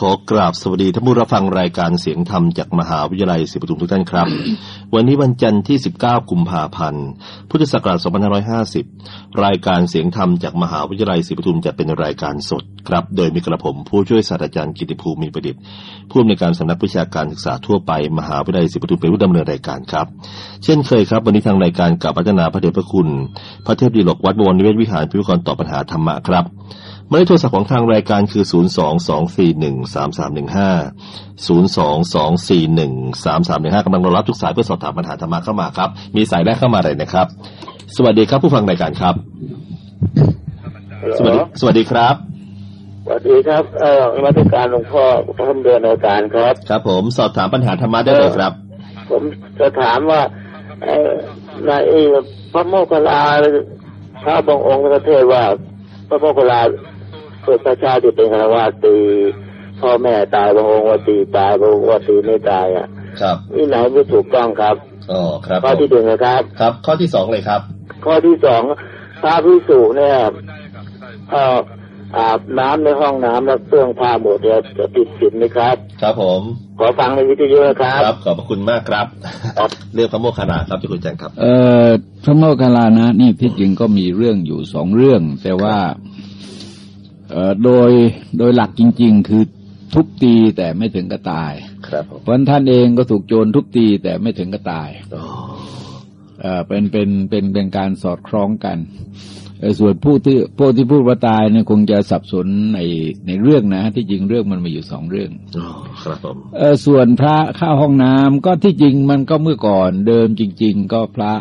ขอกราบสวัสดีท่านผู้รับฟังรายการเสียงธรรมจากมหาวิทยาลัยศรีปทุมทุกท่านครับ วันนี้วันจันทร์ที่ 19 กุมภาพันธ์ พุทธศักราช 2550 รายการเสียงธรรมจากมหาวิทยาลัยศรีปทุมจะเป็นรายการสดครับ โดยมีกระผมผู้ช่วยศาสตราจารย์กิติภูมิมีประดิษฐ์ผู้อำนวยการสำนักวิชาการศึกษาทั่วไปมหาวิทยาลัยศรีปทุมเป็นผู้ดำเนินรายการครับ เช่นเคยครับ วันนี้ทางรายการกล่าวพัฒนาพระเดชพระคุณ พระเทพดีหลกวัดบวรนิเวศวิหารพิวกรตอบปัญหาธรรมะครับห มายเลขโทรศัพท์ของทางรายการคือ 0 2 2 4 1 3 3 1 5 0 2 2 4 1 3 3 1 5กำลังรอรับทุกสายเพื่อสอบถามปัญหาธรรมะเข้ามาครับ มีสายแรกเข้ามาเลยนะครับ สวัสดีครับผู้ฟังรายการครับ สวัสดีสวัสดีครับสวัสดีครับ เอ่อมาตรการหลวงพ่อพระธรรมเดือนอาการครับ ครับ ผมสอบถามปัญหาธรรมะได้เลยครับ ผมจะถามว่าเอ่อในพระโมคคัลลาพระบางองค์ก็เทศว่า พระโมคคัลลา เกิดพระชาติเป็นคารวาสตีพ่อแม่ตายบางองค์ว่าตีตายบางองค์ว่าตีไม่ตายอะ ครับนี่ไหนไม่ถูกต้องครับอ๋อครับ ข้อที่หนึ่งนะครับ ครับ ข้อที่สองเลยครับ ข้อที่สองพระพิสุเนี่ยเอ่ออาบน้ำในห้องน้ำแล้วเครื่องผ้าหมดเนี่ยจะติดสินไหมครับ ครับผม ขอฟังในวิทยุนะครับครับ ขอบพระคุณมากครับครับ เรื่องพระโมคคัลลาครับที่คุณแจ้งครับ เอ่อพระโมคคัลลานะ นี่ที่จริงก็มีเรื่องอยู่สองเรื่อง แต่ว่าเอ่อ โดยโดยหลักจริง ๆ คือทุบตีแต่ไม่ถึงกับตาย ครับผมเพราะฉะนั้นท่านเองก็ถูกโจรทุบตีแต่ไม่ถึงกับตายอ๋อเอ่อเป็นเป็นเป็นเป็นการสอดคล้องกันเอ่อส่วนผู้ที่ผู้ที่พูดว่าตายเนี่ยคงจะสับสนในในเรื่องนะ ที่จริงเรื่องมันมีอยู่สองเรื่องอ๋อครับผมเออส่วนพระเข้าห้องน้ำก็ที่จริงมันก็เมื่อก่อนเดิมจริง ๆ ก็พระ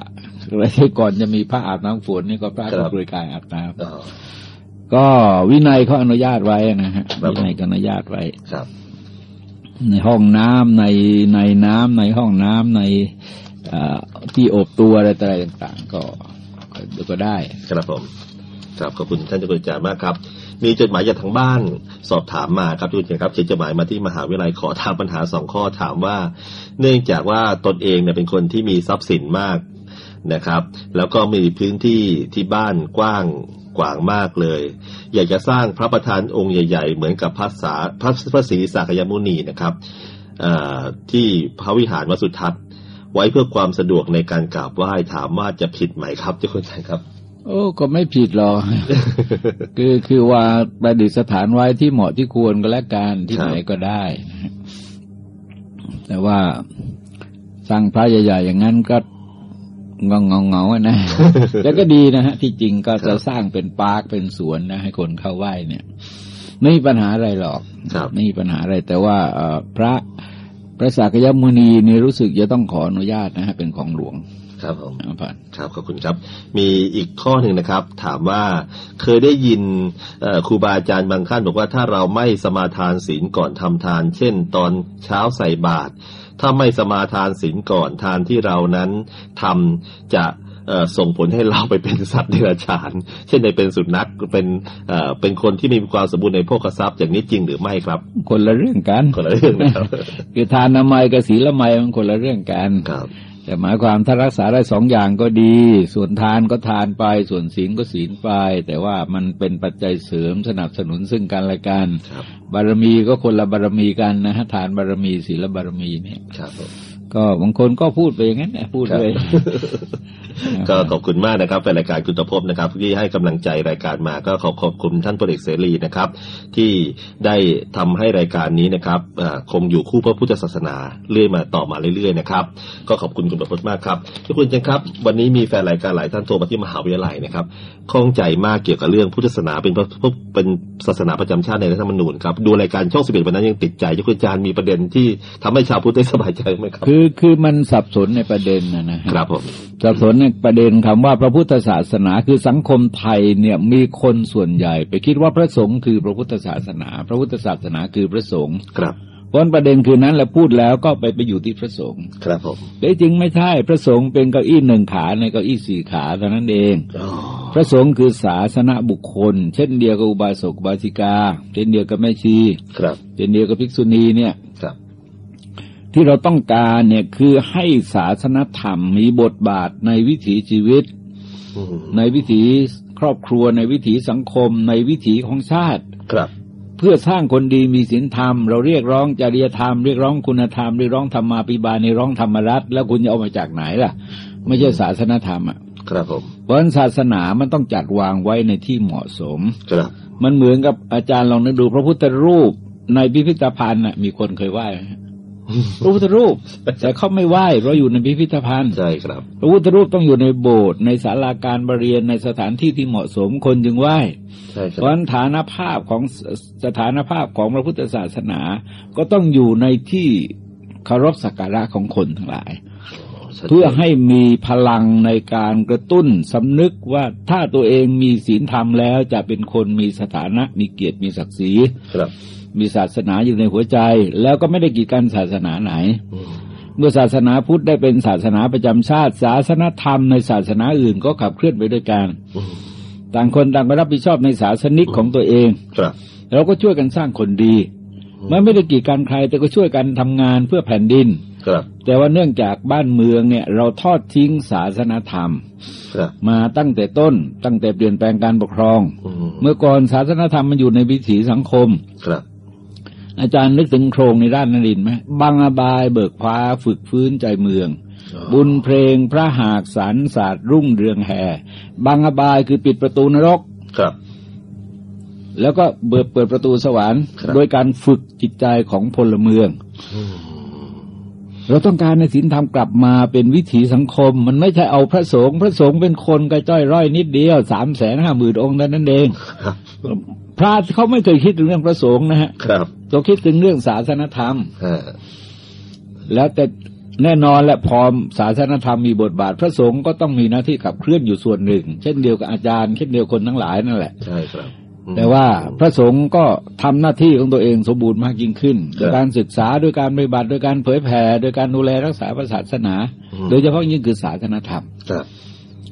อะไรที่ก่อนจะมีพระอาบน้ำฝนนี่ก็พระครัก็บบริการอาบน้อ๋อำ ก็วินัยเขาอนุญาตไว้นะฮะครับวินัยก็อนุญาตไว้ครับ ในห้องน้ำในในน้ำในห้องน้ำในเอ่อที่อบตัวอะไรต่ออะไรต่างๆก็ก็ก็ได้ ครับผม ครับขอบคุณท่านเจ้าคุณอาจารย์มากครับ มีจดหมายจากทางบ้านสอบถามมาครับทุกท่านครับเขียนจดหมายมาที่มหาวิทยาลัยขอถามปัญหาสองข้อถามว่า เนื่องจากว่าตนเองเนี่ยเป็นคนที่มีทรัพย์สินมากนะครับ แล้วก็มีพื้นที่ที่บ้านกว้าง กว้างมากเลย อยากจะสร้างพระประธานองค์ใหญ่ ๆ เหมือนกับพระสาพระพระศรีสักยมุนีนะครับที่พระวิหารวัสุทัศน์ ไว้เพื่อความสะดวกในการกราบไหว้ถามว่าจะผิดไหมครับเจ้าคุณอาจายครับ โอ้ก็ไม่ผิดหรอกคือคือว่าประดิษฐานไว้ที่เหมาะที่ควรก็แล้วกันที่ไหนก็ได้ แต่ว่าสร้างพระใหญ่ ๆ อย่างนั้นก็ เงาเงาเงาๆอะนะ แล้วก็ดีนะฮะ ที่จริงก็ครัจะบสร้างเป็นปาร์คเป็นสวนนะ ให้คนเข้าไหว้เนี่ย ไม่มีปัญหาอะไรหรอกครับไม่มีปัญหาอะไร แต่ว่าเอ่อพระพระสักยมุนีนี่รู้สึกจะต้องขออนุญาตนะฮะเป็นของหลวงครับผมนะผ่านครับขอบคุณครับ มีอีกข้อหนึ่งนะครับ ถามว่าเคยได้ยินเอ่อครูบาอาจารย์บางท่านบอกว่าถ้าเราไม่สมาทานศีลก่อนทำทาน เช่น ตอนเช้าใส่บาตรถ้าไม่สมาทานศีลก่อนทานที่เรานั้นทำจะเอ่อส่งผลให้เราไปเป็นสัตว์เดรัจฉาน เช่นในเป็นสุนัขเป็นเอ่อเป็นคนที่ไมมีความสมบูรณ์ในโภคทรัพย์อย่างนี้จริงหรือไม่ครับ คนละเรื่องกันคนละเรื่องนะครับคือทานนามัยกับศีลละไมยมันคนละเรื่องกันครับ แต่หมายความถ้ารักษาได้สองอย่างก็ดี ส่วนทานก็ทานไป ส่วนศีลก็ศีลไป แต่ว่ามันเป็นปัจจัยเสริมสนับสนุนซึ่งกันและกันครับบารมีก็คนละบารมีกันนะฮะทานบารมีศีลบารมีเนี่ยครับผมก็บางคนก็พูดไปอย่างนั้นแหละพูดเลยก็ขอบคุณมากนะครับแฟนรายการคุณตภพนะครับ ที่ให้กำลังใจรายการมา ก็ขอขอบคุณท่านพลเอกเสรีนะครับ ที่ได้ทำให้รายการนี้นะครับอ่าคงอยู่คู่พระพุทธศาสนาเรื่อยมาต่อมาเรื่อยๆนะครับ ก็ขอบคุณคุณประพจน์มากครับทุกคนจังครับ วันนี้มีแฟนรายการหลายท่านโทรมาที่มหาวิทยาลัยนะครับข้องใจมากเกี่ยวกับเรื่องพุทธศาสนาเป็นพระเป็นศาสนาประจำชาติในรัฐธรรมนูญครับดูรายการช่องสิบเอ็ดวันนั้นยังติดใจทุกคนอาจารย์มีประเด็นที่ทำให้ชาวพุทธได้สบายใจไหมครับ คือคือมันสับสนในประเด็นนะนะฮะครับผมสับสนในประเด็นคำว่าพระพุทธศาสนาคือสังคมไทยเนี่ยมีคนส่วนใหญ่ ไปคิดว่าพระสงฆ์คือพระพุทธศาสนา พระพุทธศาสนาคือพระสงฆ์ครับเพราะฉะนั้นประเด็นคือนั้นแหละพูดแล้วก็ไปไปอยู่ที่พระสงฆ์ครับผมแต่จริงไม่ใช่พระสงฆ์เป็นเก้าอี้หนึ่งขาในเก้าอี้สี่ขาเท่านั้นเองอ๋อพระสงฆ์คือศาสนบุคคล เช่นเดียวกับอุบาสกอุบาสิกา เช่นเดียวกับแม่ชีครับ เช่นเดียวกับภิกษุณีเนี่ยครับ ที่เราต้องการเนี่ยคือให้ศาสนธรรมมีบทบาทในวิถีชีวิตอืมในวิถีครอบครัวในวิถีสังคม ในวิถีของชาติครับ เพื่อสร้างคนดีมีศีลธรรม เราเรียกร้องจริยธรรมเรียกร้องคุณธรรมเรียกร้องธรรมาภิบาลในร้องธรรมรัตน์แล้วคุณจะเอามาจากไหนล่ะ ไม่ใช่ศาสนธรรมอะครับผมเพราะฉะนั้นศาสนามันต้องจัดวางไว้ในที่เหมาะสมครับ มันเหมือนกับอาจารย์ลองนึกดูพระพุทธรูปในพิพิธภัณฑ์น่ะมีคนเคยไหว้ไหมฮะ พระพุทธรูป แต่เขาไม่ไหว้เพราะอยู่ในพิพิธภัณฑ์ใช่ครับพระพุทธรูปต้องอยู่ในโบสถ์ในศาลาการประเรียนในสถานที่ที่เหมาะสมคนจึงไหว้ใช่คเพรับราะฉะนั้นฐานภาพของสสถานภาพของพระพุทธศาสนา ก็ต้องอยู่ในที่เคารพสักการะของคนทั้งหลายชัดจน เพื่อให้มีพลังในการกระตุ้นสำนึกว่าถ้าตัวเองมีศีลธรรมแล้วจะเป็นคนมีสถานะมีเกียรติมีศักดิ์ศรีครับมีศาสนาอยู่ในหัวใจ แล้วก็ไม่ได้กีดกันศาสนาไหนอืมเมื่อศาสนาพุทธได้เป็นศาสนาประจำชาติ ศาสนธรรมในศาสนาอื่นก็ขับเคลื่อนไปด้วยกันอืมต่างคนต่างก็รับผิดชอบในศาสนิกของตัวเองครับเราก็ช่วยกันสร้างคนดีมันไม่ได้กีดกันใครแต่ก็ช่วยกันทำงานเพื่อแผ่นดิน ครับ แต่ว่าเนื่องจากบ้านเมืองเนี่ย เราทอดทิ้งศาสนธรรมครับมาตั้งแต่ต้นตั้งแต่เปลี่ยนแปลงการปกครองอืมเมื่อก่อนศาสนธรรมมันอยู่ในวิถีสังคมครับอาจารย์นึกถึงโครงในด้านนรินทร์ไหมบางอบายเบิกฟ้าฝึกฟื้นใจเมือง บุญเพลงพระหากสารศาสตร์รุ่งเรืองแห่บางอบายคือปิดประตูนรกครับ แล้วก็เบิดเปิดประตูสวรรค์ครับโดยการฝึกจิตใจของพลเมืองอืม เราต้องการในศีลธรรมกลับมาเป็นวิถีสังคม มันไม่ใช่เอาพระสงฆ์พระสงฆ์เป็นคนกระจ้อยร่อยนิดเดียวสามแสนห้าหมื่นองค์เท่านั้นเองครับพระเขาไม่เคยคิดถึงเรื่องพระสงฆ์นะฮะครับเขาคิดถึงเรื่องศาสนธรรมฮะแล้วแต่แน่นอนและพอศาสนธรรมมีบทบาท พระสงฆ์ก็ต้องมีหน้าที่ขับเคลื่อนอยู่ส่วนหนึ่ง เช่นเดียวกับอาจารย์ เช่นเดียวคนทั้งหลายนั่นแหละใช่ครับอืม แต่ว่าพระสงฆ์ก็ทำหน้าที่ของตัวเองสมบูรณ์มากยิ่งขึ้นครับโดยการศึกษาโดยการปฏิบัติโดยการเผยแผ่โดยการดูแลรักษาพระศาสนาอืมโดยเฉพาะยิ่งคือศาสนธรรมครับ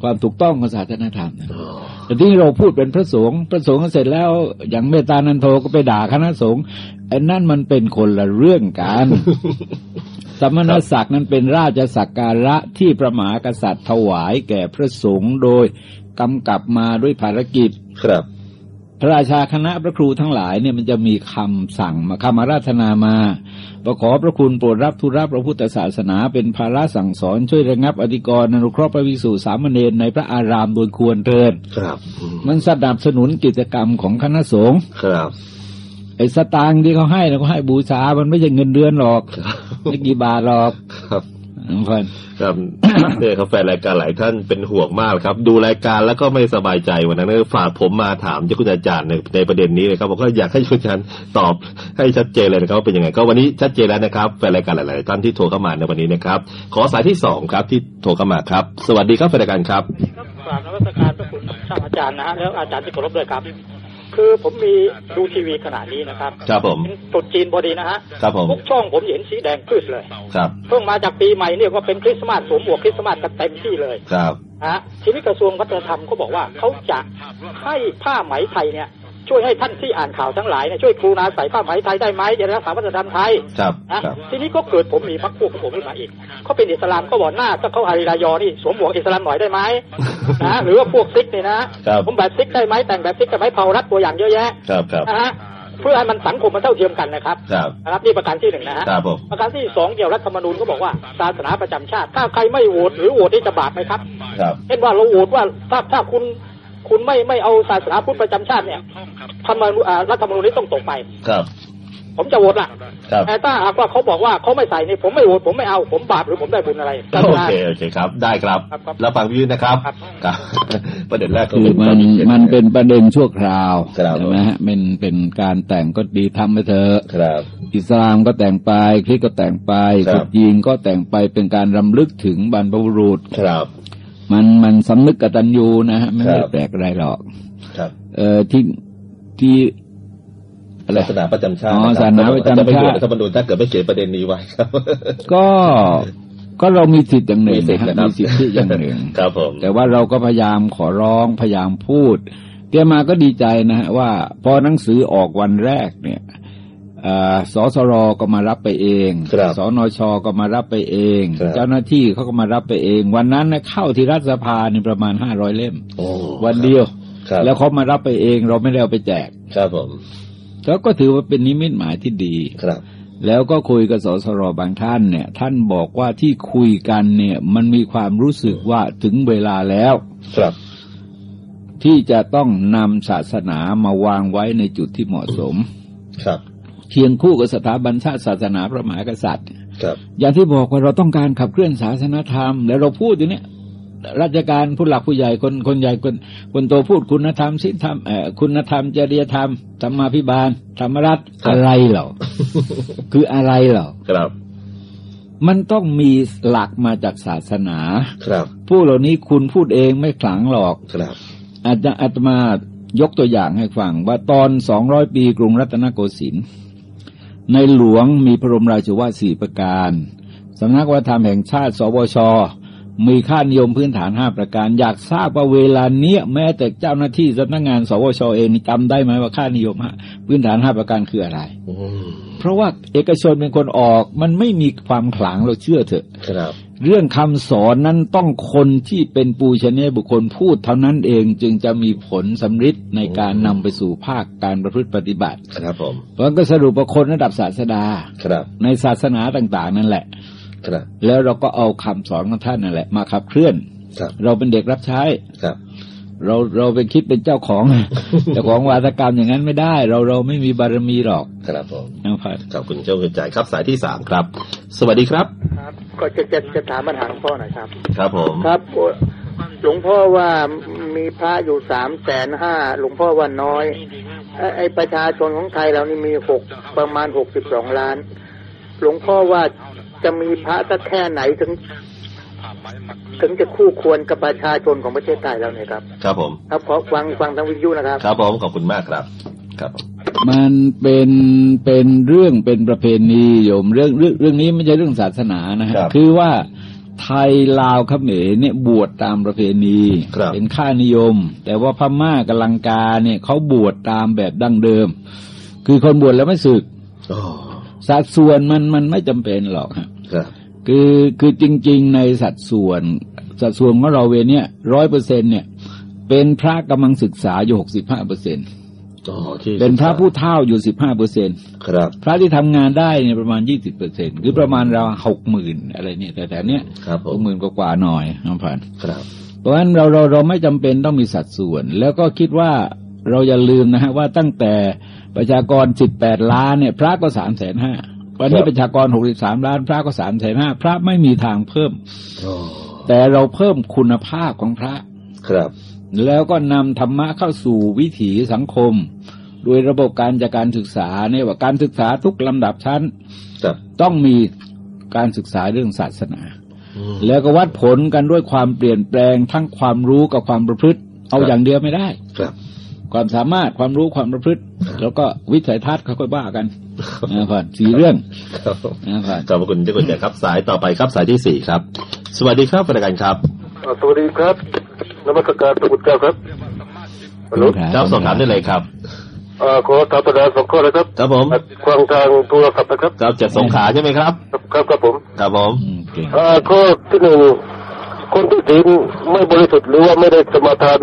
ความถูกต้องของศาสนธรรมนะอ๋อแต่ที่เราพูดเป็นพระสงฆ์พระสงฆ์เสร็จแล้ว อย่างเมตตานันโทก็ไปด่าคณะสงฆ์ไอ้นั่นมันเป็นคนละเรื่องกันสมณศักดิ์นั้นเป็นราชสักการะที่พระมหากษัตริย์ถวายแก่พระสงฆ์โดยกำกับมาด้วยภารกิจครับ พระราชาคณะพระครูทั้งหลายเนี่ยมันจะมีคำสั่งมาคำอาราธนามาประขอพระคุณโปรดรับธุระพระพุทธศาสนาเป็นภาระสั่งสอนช่วยระงับอธิกรณ์อนุเคราะห์พระวิสุสามเณรในพระอารามโดยควรเทินครับอืมมันสนับสนุนกิจกรรมของคณะสงฆ์ครับไอ้สตางค์ที่เขาให้นะเขาให้บูชา มันไม่ใช่เงินเดือนหรอกครับไม่กี่บาทหรอกครับ ทุกคนครับเนี่ยครับแฟนรายการหลายท่านเป็นห่วงมากครับ ดูรายการแล้วก็ไม่สบายใจวันนั้นฝากผมมาถามเจ้าคุณอาจารย์ในในประเด็นนี้เลยครับบอกว่าอยากให้คุณอาจารย์ตอบให้ชัดเจนเลยนะครับว่าเป็นยังไงก็วันนี้ชัดเจนแล้วนะครับแฟนรายการหลาย ๆ ท่านที่โทรเข้ามาในวันนี้นะครับ ขอสายที่สองครับที่โทรเข้ามาครับ สวัสดีครับแฟนรายการครับครับกราบนวัตการพระคุณท่านอาจารย์นะฮะแล้วอาจารย์ที่เคารพด้วยครับ คือผมมีดูทีวีขณะนี้นะครับครับผมเป็นตรุษจีนพอดีนะฮะครับผมทุกช่องผมเห็นสีแดงพืชเลยครับเพิ่งมาจากปีใหม่เนี่ยก็เป็นคริสต์มาสสวมหมวกคริสต์มาสกันเต็มที่เลยครับนะฮะทีนี้กระทรวงวัฒนธรรมเขาบอกว่าเขาจะให้ผ้าไหมไทยเนี่ย ช่วยให้ท่านที่อ่านข่าวทั้งหลายเนี่ยช่วยกรุณาใส่ผ้าไหมไทยได้ไหมจะรักษาวัฒนธรรมไทยครับนะครับทีนี้ก็เกิดผมมีพักพวกของผมขึ้นมาอีกเขาเป็นอิสลามก็บอกหน้าถ้าเขาอาริรายอนี่สวมหมวกอิสลามหน่อยได้ไหมนะหรือว่าพวกซิกเนี่ยนะครับผมแบบซิกได้ไหมแต่งแบบซิกได้ไหมเผารัดตัวอย่างเยอะแยะครับครับนะฮะเพื่อให้มันสังคมมันเท่าเทียมกันนะครับครับนะครับนี่ประการที่หนึ่งนะฮะครับผมประการที่สองเกี่ยวรัฐธรรมนูญก็บอกว่าศาสนาประจำชาติ ถ้าใครไม่โหวตหรือโหวตนี่จะบาปไหมครับครับเช่นว่าเราโหวตว่าถ้าถ้าคุณ คุณไม่ไม่เอาศาสนาพุทธประจำชาติเนี่ยธรรมนูญอ่ารัฐธรรมนูญนี้ต้องตกไป ครับ ผมจะโหวตล่ะครับแต่ถ้าหากว่าเขาบอกว่าเขาไม่ใส่นี่ผมไม่โหวตผมไม่เอาผมบาปหรือผมได้บุญอะไรโอเคโอเคครับ ได้ครับครับครับแล้วฟังพี่ยุทธนะครับครับครับประเด็นแรกก็คือเป็นมันข้อที่จ็ดมันเป็นประเด็นชั่วคราวครับใช่ไหมฮะเป็นเป็นการแต่งก็ดีทำไปเถอะครับอิสลามก็แต่งไปคริสต์ก็แต่งไปครับตรุษจีนก็แต่งไปเป็นการรำลึกถึงบรรพบุรุษครับ มันมันสำนึกกตัญญูนะฮะไม่ครัได้บแปลกอะไรหรอก ครับ เอ่อที่ที่อะไรศาสนาประจำชาติอ๋อคบศาสนาประจำชาติจะไปอยู่รัฐธรรมนูญถ้าเกิดไม่เขียนประเด็นนี้ไว้ครับ ก็ก็เรามีสิทธิ์อย่างหนึ่งมีสิทธิ์นะนะคฮะรับมีสิทธิ์อย่างหนึ่งครับผมแต่ว่าเราก็พยายามขอร้องพยายามพูดเตี้ยมาก็ดีใจนะฮะว่า พอหนังสือออกวันแรกเนี่ยเอ่อ สสรก็มารับไปเองครับสนชก็มารับไปเองครับเจ้าหน้าที่เขาก็มารับไปเอง วันนั้นนะเข้าที่รัฐสภานี่ประมาณห้าร้อยเล่มโอ้วันเดียวครับแล้วเขามารับไปเองเราไม่ได้เอาไปแจก ครับผมแสแล้วก็ถือว่าเป็นนิมิตหมายที่ดีครับ แล้วก็คุยกับสสรบางท่านเนี่ย ท่านบอกว่าที่คุยกันเนี่ย มันมีความรู้สึกว่าถึงเวลาแล้ว ครับที่จะต้องนำศาสนามาวางไว้ในจุดที่เหมาะสม ครับ เคียงคู่กับสถาบันชาติศาสนาพระมหากษัตริย์ครับอย่างที่บอกว่าเราต้องการขับเคลื่อนศาสนธรรม แล้วเราพูดอยู่เนี่ยราชการผู้หลักผู้ใหญ่คนคนใหญ่คนคนโตพูดคุณธรรมศีลธรรมเอ่อคุณธรรมจริยธรรมธรรมาภิบาล ธรรมรัตน์อะไรเหรอคืออะไรเหรอครับ มันต้องมีหลักมาจากศาสนาครับ ผู้เหล่านี้คุณพูดเองไม่ขลังหรอกครับอาจจะอาตมายกตัวอย่างให้ฟังว่าตอนสองร้อยปีกรุงรัตนโกสินทร์ ในหลวงมีพระบรมราชวาทสี่ประการสำนักวัฒนธรรมแห่งชาติ สวช มีค่านิยมพื้นฐานห้าประการ อยากทราบว่าเวลาเนี้ยแม้แต่เจ้าหน้าที่สำนักงานสวชเองนี่จำได้ไหมว่าค่านิยมห้าพื้นฐานห้าประการคืออะไรอืมเพราะว่าเอกชนเป็นคนออกมันไม่มีความขลังเราเชื่อเถอะครับ เรื่องคำสอนนั้นต้องคนที่เป็นปูชนียบุคคลพูดเท่านั้นเองจึงจะมีผลสำฤทธิ์ในการนำไปสู่ภาคการประพฤติปฏิบัติครับผมเพราะงั้นก็สรุปว่าคนระดับศาสดาครับ ในศาสนาต่าง ๆ นั่นแหละ ครับ แล้วเราก็เอาคำสอนของท่านนั่นแหละ มาขับเคลื่อนครับเราเป็นเด็กรับใช้ครับ เราเราไปคิดเป็นเจ้าของเจ้าของวาทกรรมอย่างนั้นไม่ได้ เราเราไม่มีบารมีหรอก ครับผมนะครับขอบคุณเจ้าคุณจ่ายครับสายที่สามครับ สวัสดีครับ ครับ ก็จะจะจะถามปัญหาหลวงพ่อหน่อยครับ ครับผม ครับหลวงพ่อว่ามีพระอยู่สามแสนห้าหลวงพ่อว่าน้อยไอ้ไอประชาชนของไทยเรานี่มีหกประมาณหกสิบสองล้าน หลวงพ่อว่าจะมีพระสักแค่ไหนถึง ถึงจะคู่ควรกับประชาชนของประเทศไทยเราเนี่ยครับ ครับผม ครับขอฟังฟังทางวิทยุนะครับ ครับผมขอบคุณมากครับ ครับ มันเป็นเป็นเรื่องเป็นประเพณีโยมเรื่องเรื่องเรื่องนี้ไม่ใช่เรื่องศาสนานะฮะครับคือว่าไทยลาวเขมรเนี่ยบวชตามประเพณีครับเป็นค่านิยม แต่ว่าพม่ากับลังกาเนี่ยเขาบวชตามแบบดั้งเดิม คือคนบวชแล้วไม่สึกอ๋อสัดส่วนมันมันไม่จำเป็นหรอกฮะครับคือคือจริง ๆ ในสัดส่วน สัดส่วนของเราเวเนี่ยร้อยเปอร์เซ็นเนี่ย เป็นพระกำลังศึกษาอยู่หกสิบห้าเปอร์เซ็น อ๋อที่เป็นพระผู้เท่าอยู่สิบห้าเปอร์เซ็นครับ พระที่ทำงานได้เนี่ยประมาณยี่สิบเปอร์เซ็นคือประมาณเราหกหมื่นอะไรเนี่ยแต่แต่เนี้ยครับผหมกหมื่นกว่าๆหน่อยน้องผ่านครับเพราะฉะนั้นเราเราเราไม่จำเป็นต้องมีสัดส่วน แล้วก็คิดว่าเราอย่าลืมนะฮะว่าตั้งแต่ประชากรสิบแปดล้านเนี่ย พระก็สามแสนห้าวันนี้ประชากรหกสิบสามล้าน พระก็สามแสนห้าพระไม่มีทางเพิ่มอ๋อแต่เราเพิ่มคุณภาพของพระ ครับ แล้วก็นำธรรมะเข้าสู่วิถีสังคม โดยระบบการจากการศึกษาเนี่ยว่าการศึกษาทุกลำดับชั้นครับต้องมีการศึกษาเรื่องศาสนาอืมแล้วก็วัดผลกันด้วยความเปลี่ยนแปลงทั้งความรู้กับความประพฤติ เอาครับอย่างเดียวไม่ได้ครับ ความสามารถความรู้ความประพฤติ แล้วก็วิสัยทัศน์ค่อยๆว่ากันนะครับสี่เรื่องครับนะครับขอบคุณเจ้าคุณจ่ายครับสายต่อไปครับสายที่สี่ครับ สวัสดีครับประกันครับอ่าสวัสดีครับนมัสการพระพุทธเจ้าครับฮัลโหลครับสอบถามได้เลยครับอ่า ขอถามปัญหาสองข้อเลยครับครับผมฟังทางโทรศัพท์นะครับครับจากสงขลาใช่ไหมครับครับ ครับครับผมครับผมอืมเก่งอ่าข้อที่หนึ่งคนที่ศีลไม่บริสุทธิ์หรือว่าไม่ได้สมาทาน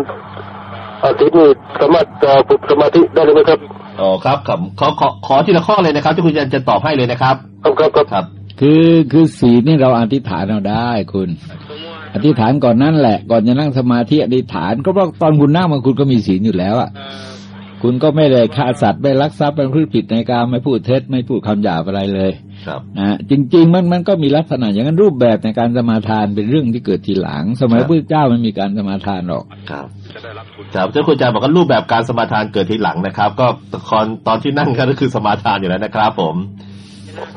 อาศีลนี่สามารถจะฝึกสมาธิได้เลยไหมครับอ๋อครับครับขอขอขอทีละข้อเลยนะครับที่คุณจะจะตอบให้เลยนะครับครับ ครับครับครับ คือคือศีลนี่เราอธิษฐานเอาได้คุณอธิษฐานก่อนนั่นแหละ ก่อนจะนั่งสมาธิอธิษฐานก็เพราะตอนคุณนั่งมันคุณก็มีศีลอยู่แล้วอะ คุณก็ไม่ได้ฆ่าสัตว์ไม่ลักทรัพย์ไม่พูดผิดในการไม่พูดเท็จไม่พูดคำหยาบอะไรเลยครับนะจริง ๆ มันมันก็มีลักษณะอย่างนั้นรูปแบบในการสมาทานเป็นเรื่องที่เกิดทีหลัง สมัยครับพระพุทธเจ้ามันมีการสมาทานหรอกครับครับเจ้าคุณอาจารย์บอกว่ารูปแบบการสมาทานเกิดทีหลังนะครับ ก็ตอนตอนที่นั่งก็คือสมาทานอยู่แล้วนะครับ ผม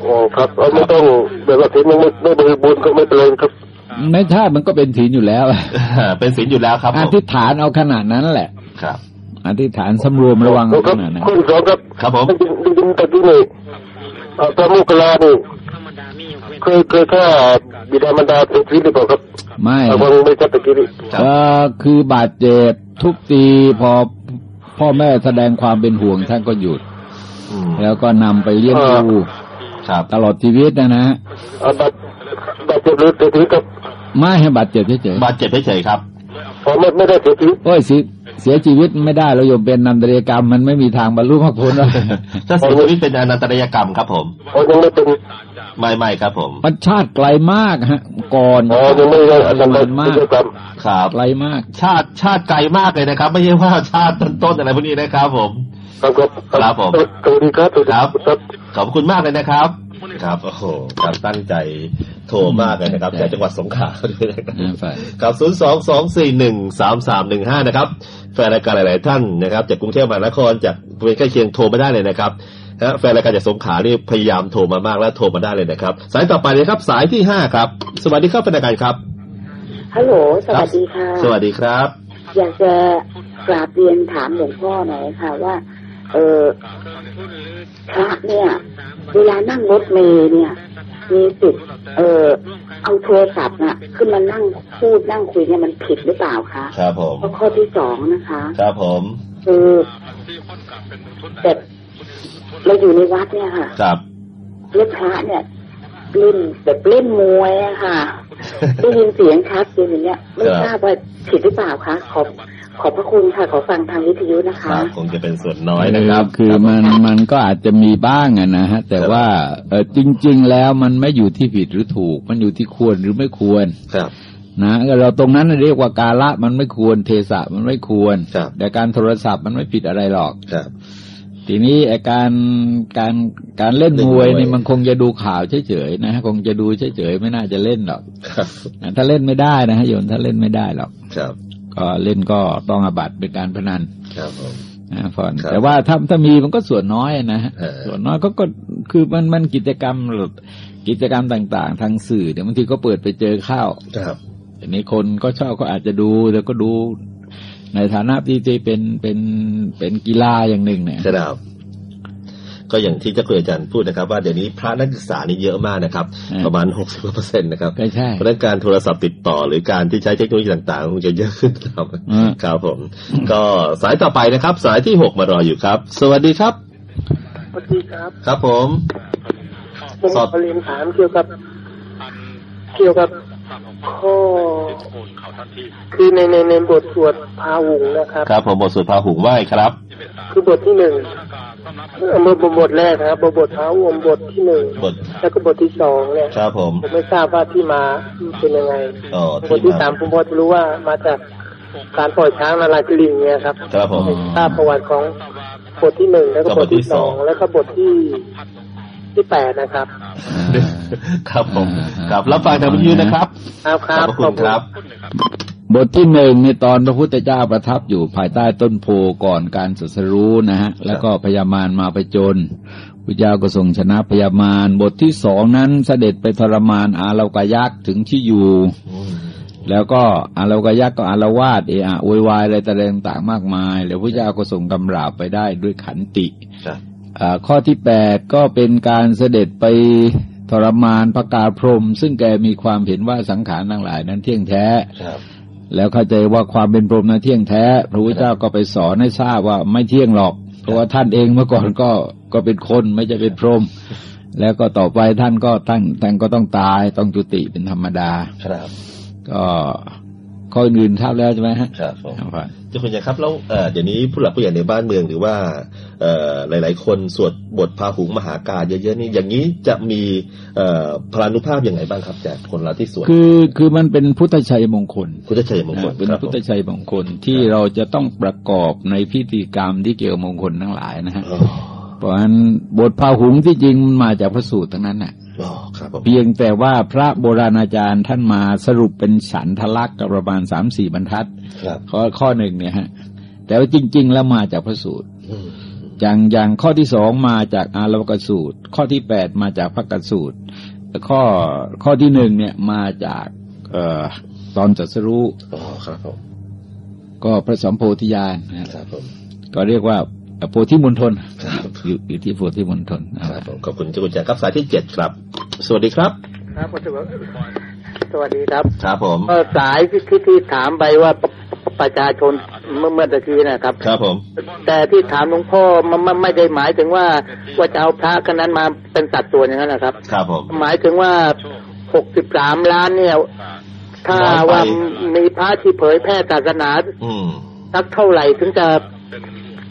โอ้ครับเอาไม่ต้องแบบว่าศีลยังไม่ไม่บริบูรณ์ก็ไม่เป็นไรครับไม่ใช่มันก็เป็นศีลอยู่แล้วเป็นศีลอยู่แล้วครับอผมธิษฐานเอาขนาดนั้นแหละครับ อธิษฐานสำรวมระวังคเอารัขบนาดนั้นข้อที่สองครับครับผมจริงจริงๆตะกี้นี่อ่าพระโมคคัลลานี่เคยเคยฆ่าบิดามารดาเสียชีวิตหรือเปล่าครับ ไม่อ่าฟังไม่ชัดตะกี้นี่ครับเอ่อคือบาดเจ็บทุบตีพอพ่อแม่แสดงความเป็นห่วงท่านก็หยุดอืมแล้วก็นำไปเลี้ยงดูครับตลอดชีวิตนะนะอ่าบาดบาดเจ็บหรือเสียชีวิตครับไม่ให้บาดเจ็บเฉยบาดเจ็บเฉยๆครับอ๋อไม่ไม่ได้เสียชีวิตๆโอ้ยเสีย เสียชีวิตไม่ได้เราโยมเป็นนันตริยกรรม มันไม่มีทางบรรลุมรรคผลหรอกถ้าเสียชีวิตเป็นอนันตริยกรรมครับผมอ๋อยังไม่เป็นไม่ไม่ครับผมมันชาติไกลมากฮะ ก่อนอ๋อยังไม่ได้อันนั้นนานมากไม่กรรมครับไกลมาก ชาติชาติไกลมากเลยนะครับ ไม่ใช่ว่าชาติต้นๆอะไรพวกนี้นะครับผม ครับครับครับผมสวัสดีครับสวัสดีครับครับ ขอบคุณมากเลยนะครับ ครับโอ้โหครับตั้งใจโทรมากเลยนะครับจากจังหวัดสงขลาด้วยนะครับอ่าไปครับศูนย์สองสองสี่หนึ่งสามสามหนึ่งห้านะครับ แฟนรายการหลาย ๆ ท่านนะครับ จากกรุงเทพมหานครจากบริเวณใกล้เคียงโทรมาได้เลยนะครับนะฮะแฟนรายการจากสงขลานี่พยายามโทรมามากแล้วโทรมาได้เลยนะครับ สายต่อไปเลยครับ สายที่ห้าครับ สวัสดีครับแฟนรายการครับฮัลโหลสวัสดีค่ะ สวัสดีครับ อยากจะกราบเรียนถามหลวงพ่อหน่อยค่ะว่า เออพระเนี่ย เวลานั่งรถเมล์เนี่ย มีสิทธิ์เออเอาโทรศัพท์น่ะขึ้นมานั่งพูดนั่งคุยเนี่ยมันผิดหรือเปล่าคะครับผมข้อข้อที่สองนะคะ ครับผมคือแต่เราอยู่ในวัดเนี่ยค่ะ ครับเล่นพระเนี่ยเล่นแบบเล่นมวยอะค่ะได้ยินเสียงชัดเจนอย่างเงี้ย ไม่ครับทราบว่าผิดหรือเปล่าคะขอบ ขอบพระคุณค่ะขอฟังทางวิทยุนะคคะรับคงจะเป็นส่วนน้อยนะครับ คือมันมันก็อาจจะมีบ้างอะนะฮะ แต่ว่าเออจริง ๆ แล้วมันไม่อยู่ที่ผิดหรือถูก มันอยู่ที่ควรหรือไม่ควรครับนะเราตรงนั้นเรียกว่ากาละมันไม่ควรเทศะมันไม่ควรครับแต่การโทรศัพท์มันไม่ผิดอะไรหรอกครับทีนี้ไอ้การการการเล่นเล่นมมววยยนี่มันคงจะดูข่าวเฉยๆนะฮะคงจะดูเฉยๆไม่น่าจะเล่นหรอกครับนะถ้าเล่นไม่ได้นะฮะโยมถ้าเล่นไม่ได้หรอกครับ ก็เล่นก็ต้องอาบัตเป็นการพนันครับผมนะฟอนครับแต่ว่าถ้าถ้ามีมันก็ส่วนน้อยนะฮะเออส่วนน้อยก็ก็คือมันมันกิจกรรมกิจกรรมต่าง ๆ ทางสื่อเดี๋ยวบางทีก็เปิดไปเจอข้าวครับอันนี้คนก็ชอบก็อาจจะดูแล้วก็ดูในฐานะที่ที่เป็นเป็นเป็นกีฬาอย่างหนึ่งเนี่ยครับ ก็อย่างที่เจ้าคุณอาจารย์พูดนะครับ ว่าเดี๋ยวนี้พระนักศึกษานี่เยอะมากนะครับอืมประมาณหกสิบเปอร์เซ็นต์นะครับก็ใช่เพราะฉะนั้นการโทรศัพท์ติดต่อหรือการที่ใช้เทคโนโลยีต่างๆคงจะเยอะขึ้นครับอืมครับผม ก็สายต่อไปนะครับ สายที่หกมารออยู่ครับ สวัสดีครับสวัสดีครับ ครับผมผมสอบขอเรียนถามเกี่ยวกับ เกี่ยวกับข้อคือในในในบทสวดพาหุงนะครับ ครับผมบทสวดพาหุงไหว้ครับ คือบทที่หนึ่ง เอ่อบทบทแรกนะครับบทพาหุงบทที่หนึ่งบทแล้วก็บทที่สองเนี่ยครับผมผมไม่ทราบว่าที่มาเป็นยังไงอ๋อบทที่สามผมพอจะรู้ว่ามาจากการปล่อยช้างนาลายกลิงเนี่ยครับครับผมทราบประวัติของบทที่หนึ่งแล้วก็กับบททที่ที่สองสองแล้วก็บทที่ที่แปดนะครับ ครับผม ครับ รับฟังทางวิทยุนะครับ ครับคขรัอบบพระคุณครับ บทที่หนึ่งในตอนพระพุทธเจ้าประทับอยู่ภายใต้ต้นโพก่อนการสัสรู้นะฮะ แล้วก็พญามารมาไปจนพุทธเจ้าก็ทรงชนะพญามารบทที่สองนั้นเสด็จไปทรมานอาลากยักษ์ถึงที่อยู่ แล้วก็อาลากยักษ์ก็อารวาสเอะอะโวยวายอะไรต่างๆมากมาย แล้วพระเจ้าก็ส่งกำราบไปได้ด้วยขันติครับอ่าข้อที่แปดก็เป็นการเสด็จไปทรมานพระกาพรหมซึ่งแกมีความเห็นว่าสังขารทั้งหลายนั้นเที่ยงแท้ครับ แล้วเข้าใจว่าความเป็นพรหมนั้นเที่ยงแท้ พระพุทธเจ้าก็ไปสอนให้ทราบว่าไม่เที่ยงหรอก เพราะว่าท่านเองเมื่อก่อนก็ก็เป็นคนไม่ใช่เป็นพรหมแล้วก็ต่อไปท่านก็ตั้งท่านก็ต้องตายต้องจุติเป็นธรรมดาครับ ก็ ข้ออื่นทราบแล้วใช่ไหมฮะครับผมครับเจ้าคุณยายครับแล้วเอ่อเดี๋ยวนี้ผู้หลักผู้ใหญ่ในบ้านเมืองหรือว่าเอ่อหลาย ๆ คนสวดบทพาหุงมหากาเยอะๆนี่อย่างนี้จะมีเอ่อพลานุภาพยังไงบ้างครับจากคนเราที่สวดคือคือมันเป็นพุทธชัยมงคล พุทธชัยมงคลนะเป็นครับพุทผธมชัยมงคลที่เราจะต้องประกอบในพิธีกรรมที่เกี่ยวกับมงคลทั้งหลายนะฮะอ๋อเพราะฉะนั้นบทพาหุงที่จริงมันมาจากพระสูตรทั้งนั้นน่ะ อ๋อครับผมเพียงแต่ว่าพระโบราณอาจารย์ท่านมาสรุปเป็นฉันทลักษณ์กับประมาณสามสี่บรรทัดครับข้อข้อหนึ่งเนี่ยฮะ แต่ว่าจริง ๆ แล้วมาจากพระสูตรอืมอย่างอย่างข้อที่สองมาจากอารวกสูตร ข้อที่แปดมาจากพระกสูตรแล้วข้อข้อที่หนึ่งเนี่ยมาจากเอ่อตอนจัสรู้อ๋อครับผมก็พระสัมโพธิญาณนะฮะครับผมก็เรียกว่า โพธิมณฑลครับอยู่อยู่ที่โพธิมณฑลครับผมขอบคุณเจ้าคุณยายครับสายที่เจ็ดครับ สวัสดีครับ ครับสวัสดีครับครับผมก็สายที่ที่ที่ถามไปว่าปประชาชนเมื่อเมื่อตะกี้นะครับ ครับผม แต่ที่ถามหลวงพ่อมันมันไม่ได้หมายถึงว่าว่าจะเอาพระกันนั้นมาเป็นสัดส่วนอย่างนั้นนะครับ ครับผม หมายถึงว่าหกสิบสามล้านเนี่ย ถ้าน้อยไปว่ามีพระที่เผยแพร่ศาสนาอืมสักเท่าไหร่ถึงจะ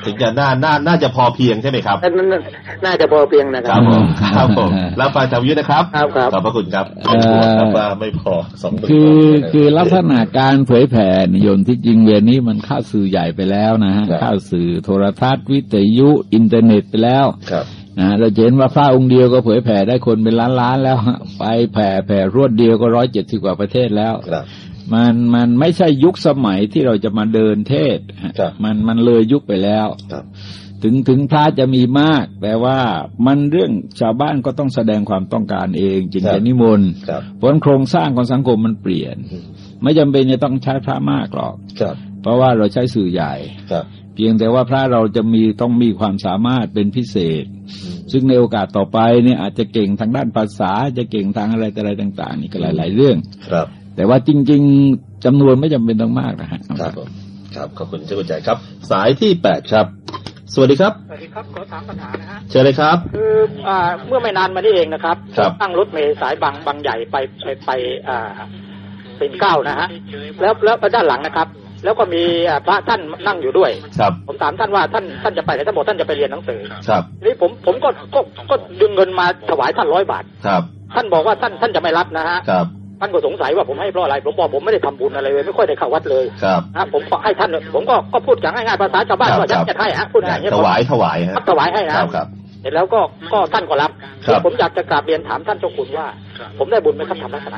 ถึงจะน่าน่าน่าจะพอเพียงใช่ไหมครับนั่นนั่นน่าจะพอเพียงนะคครัรับบผมครับผมแล้วฟังจากวิทยุนะครับครับครับขอบพระคุณครับเอ่อครับว่าไม่พอสองหมื่นคือกว่าคือลักษณะการเผยแผ่นิยมที่จริงเวรนี้มันเข้าสื่อใหญ่ไปแล้วนะฮะครับเข้าสื่อโทรทัศน์วิทยุอินเทอร์เน็ตไปแล้วครับนะเราจะเห็นว่าพระองค์เดียวก็เผยแผ่ได้คนเป็นล้านล้านๆแล้วฮะไปแผ่แผ่รวดเดียวก็ร้อยเจ็ดสิบกว่าประเทศแล้วครับ มันมันไม่ใช่ยุคสมัยที่เราจะมาเดินเทศฮะครับมันมันเลยยุคไปแล้วครับถึงถึงพระจะมีมาก แต่ว่ามันเรื่องชาวบ้านก็ต้องแสดงความต้องการเอง จึงครับจะนิมนต์ครับผลโครงสร้างของสังคมมันเปลี่ยนอืมไม่จำเป็นจะต้องใช้พระมากหรอกครับเพราะว่าเราใช้สื่อใหญ่ครับเพียงแต่ว่าพระเราจะมีต้องมีความสามารถเป็นพิเศษอืมซึ่งในโอกาสต่อไปเนี่ยอาจจะเก่งทางด้านภาษาจะเก่งทางอะไรแต่อะไรต่าง ๆ นี่ก็หลาย ๆ เรื่องครับแต่ว่าจริง ๆจำนวนไม่จำเป็นต้องมากนะฮะครับผมครับขอบคุณเจ้าคุณใจครับ สายที่แปดครับ สวัสดีครับ สวัสดีครับขอถามปัญหานะฮะเชิญเลยครับ คืออ่าเมื่อไม่นานมานี้เองนะครับครับตั้งรถเมล์สายบางบางใหญ่ไปไปไปอ่าเป็นเก้านะฮะแล้วแล้วด้านหลังนะครับ แล้วก็มีอ่าพระท่านนั่งอยู่ด้วยครับผมถามท่านว่าท่านท่านจะไปไหนท่านบอกท่านจะไปเรียนหนังสือครับทีนี่ผมผมก็ก็ก็ดึงเงินมาถวายท่านร้อยบาทครับ ท่านบอกว่าท่านท่านจะไม่รับนะฮะครับ ท่านก็สงสัยว่าผมให้เพราะอะไร ผมบอกผมไม่ได้ทำบุญอะไรเลย ไม่ค่อยได้เข้าวัดเลยครับนะผมก็ให้ท่านผมก็ก็พูดอย่างง่ายๆภาษาชาวบ้านครับว่าจะครับจะให้ฮะพูดง่ายๆอย่างถนี้วายถวายฮะผมถวายให้นะครับครับเสร็จแล้วก็ก็ท่านก็รับครับผมอยากจะกราบเรียนถามท่านเจ้าคุณว่า ผมได้บุญไหมครับทำลักษณะ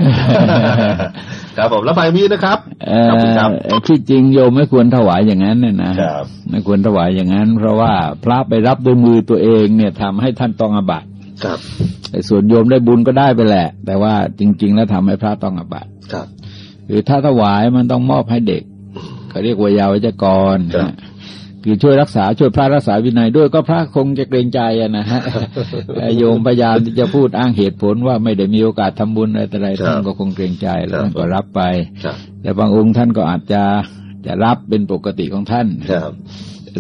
ครับผมแล้วไปมีนะครับเอ่ขอบคุณครับอที่จริงโยมไม่ควรถวายอย่างนั้นเนี่ยนะครับไม่ควรถวายอย่างนั้น เพราะว่าพระไปรับด้วยมือตัวเองเนี่ยทำให้ท่านต้องอาบัติ ครับแต่ส่วนโยมได้บุญก็ได้ไปแหละ แต่ว่าจริง ๆ แล้วทำให้พระต้องอาบัติครับคือถ้าถวายมันต้องมอบให้เด็กเขาเรียกว่าเยาวจกรครับนะคือช่วยรักษาช่วยพระรักษาวินัยด้วยก็พระคงจะเกรงใจอะนะฮะโยมพยายามที่จะพูดอ้างเหตุผลว่าไม่ได้มีโอกาสทำบุญอะไรแต่อะไรครับท่านก็คงเกรงใจแล้วครับท่านก็รับไปครับแต่บางองค์ท่านก็อาจจะจะรับเป็นปกติของท่านครับ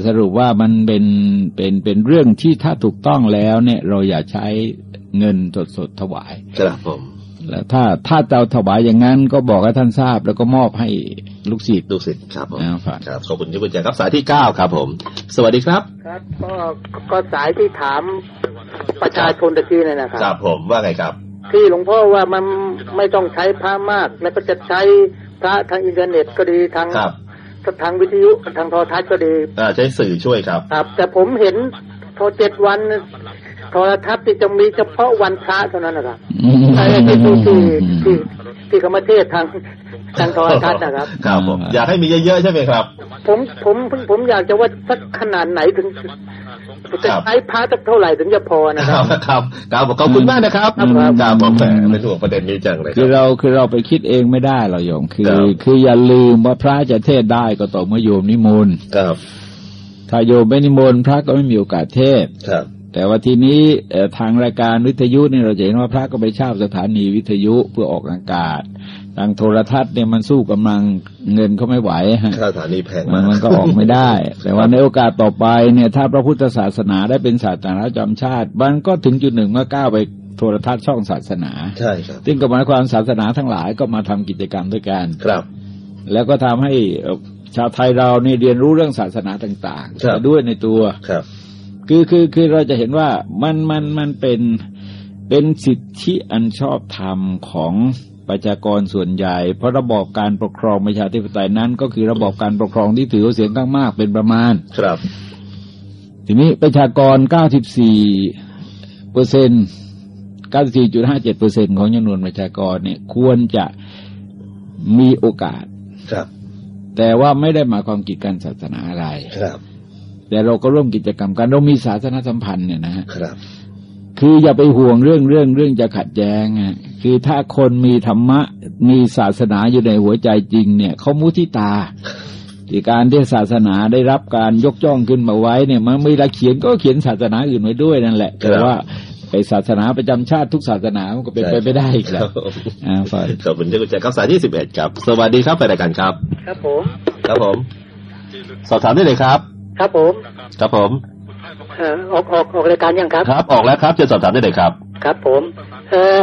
สรุปว่ามันเป็นเป็นเป็นเรื่องที่ถ้าถูกต้องแล้วเนี่ย เราอย่าใช้เงินสดสดๆถวายครับผมแล้วถ้าถ้าจะเอาถวายอย่างนั้นก็บอกให้ท่านทราบ แล้วก็มอบให้ลูกศิษย์ลูกศิษย์ครับผมอ่าฝากครับขอบคุณเจ้าคุณใจครับสายที่เก้าครับ ผม สวัสดีครับครับก็ก็สายที่ถามประชาชนตะกี้เนี่ยนะคครัรับบผมว่าไงครับที่หลวงพ่อว่ามันไม่ต้องใช้พระมาก แล้วก็จะใช้พระทางอินเทอร์เน็ตก็ดีทางครับ ทางวิทยุทางโทรทัศน์ก็ดีอ่าใช้สื่อช่วยครับ ครับ แต่ผมเห็นโทรเจ็ดวันโทรทัศน์ที่จะมีเฉพาะวันพระเท่านั้นนะครับไอ้ที่ที่ที่ที่ที่เขามาเทศทางทางโทรทัศน์นะครับ ครับผมอยากให้มีเยอะๆใช่ไหมครับ ผมผมผมผมอยากจะว่าสักขนาดไหนถึง จะครับใช้พระสักเท่าไหร่ถึงจะพอนะคครัรับบครับครับผมขอบคุณมากนะครับครับครับครับผมแหมเป็นห่วงประเด็นนี้จังเลยคคือรับเราคือเราไปคิดเองไม่ได้เราโยมคือครับคืออย่าลืมว่าพระจะเทศได้ก็ต่อเมื่อโยมนิมนต์ครับถ้าโยมไม่นิมนต์พระก็ไม่มีโอกาสเทศครับแต่ว่าทีนี้เอ่อทางรายการวิทยุเนี่ยเราจะเห็นว่าพระก็ไปเช่าสถานีวิทยุเพื่อออกอากาศทางโทรทัศน์เนี่ยมันสู้กำลังเงินเขาไม่ไหวฮะค่าสถานีแพงมัมานกมันก็ออกไม่ได้ แต่ว่าในโอกาสต่อไปเนี่ย ถ้าพระพุทธศาสนาได้เป็นศาสนาประจำชาติ มันก็ถึงจุดหนึ่งว่าก้าวไปโทรทัศน์ช่องศาสนา ใช่ครับซึ่งก็หมายความศาสนาทั้งหลายก็มาทำกิจกรรมด้วยกันครับ แล้วก็ทำให้เอ่อชาวไทยเราเนี่ยเรียนรู้เรื่องศาสนาต่างครับๆด้วยในตัวครับ คือคือคือเราจะเห็นว่ามันมันมันเป็นเป็นสิทธิอันชอบธรรมของ ประชากรส่วนใหญ่ เพราะระบอบการปกครองประชาธิปไตยนั้น ก็คือระบอบการปกครองที่ถือว่าเสียงข้างมากเป็นประมาณ ครับ ทีนี้ประชากร 94เปอร์เซ็นต์94.57เปอร์เซ็นของจำนวนประชากรเนี่ยควรจะมีโอกาส ครับ แต่ว่าไม่ได้หมายความกีดกันศาสนาอะไร ครับ แต่เราก็ร่วมกิจกรรมกันเรามีศาสนสัมพันธ์เนี่ยนะฮะครับ คืออย่าไปห่วงเรื่องเรื่องเรื่องจะขัดแย้งอะคือถ้าคนมีธรรมะมีศาสนาอยู่ในหัวใจจริง เนี่ยเขามุทิตาที่การที่ศาสนาได้รับการยกย่องขึ้นมาไว้เนี่ยมันไม่ละเขียนก็เขียนศาสนาอื่นไว้ด้วยนั่นแหละครับแต่ว่าไอศาสนาประจำชาติทุกศาสนามันก็เป็นไปไม่ได้อีกคแล้รัวบผมอ่าฝ่ายขอบคุณเจ้าคุณใจครับสายที่สิบเอ็ดครับ สวัสดีครับไปรายการครับ ครับผม ครับผม สอบถามได้เลยครับ ครับผม ครับผมเอ่อออกออกออกรายการยังครับ ครับ ออกแล้วครับจะสอบถามได้เลยครับ ครับ ผม เออ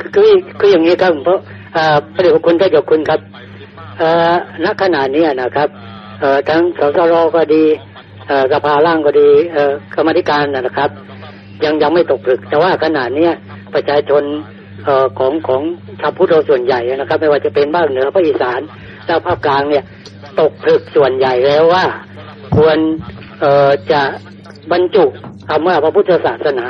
คือคือคืออย่างนี้ครับเพราะอ่าพระเดชพระคุณท่านเจ้าคุณครับเอ่อณขณะนี้นะครับเอ่อทั้งสสรก็ดีเอ่อสภาล่างก็ดีเอ่อกรรมาธิการนะนะครับ ยังยังไม่ตกผลึก แต่ว่าขณะเนี้ยประชาชนเอ่อของของชาวพุทธเราส่วนใหญ่นะครับ ไม่ว่าจะเป็นภาคเหนือภาคอีสานและภาคกลางเนี่ย ตกผลึกส่วนใหญ่แล้วว่า ควรเอ่อจะ บรรจุคำว่าพระพุทธศาสนา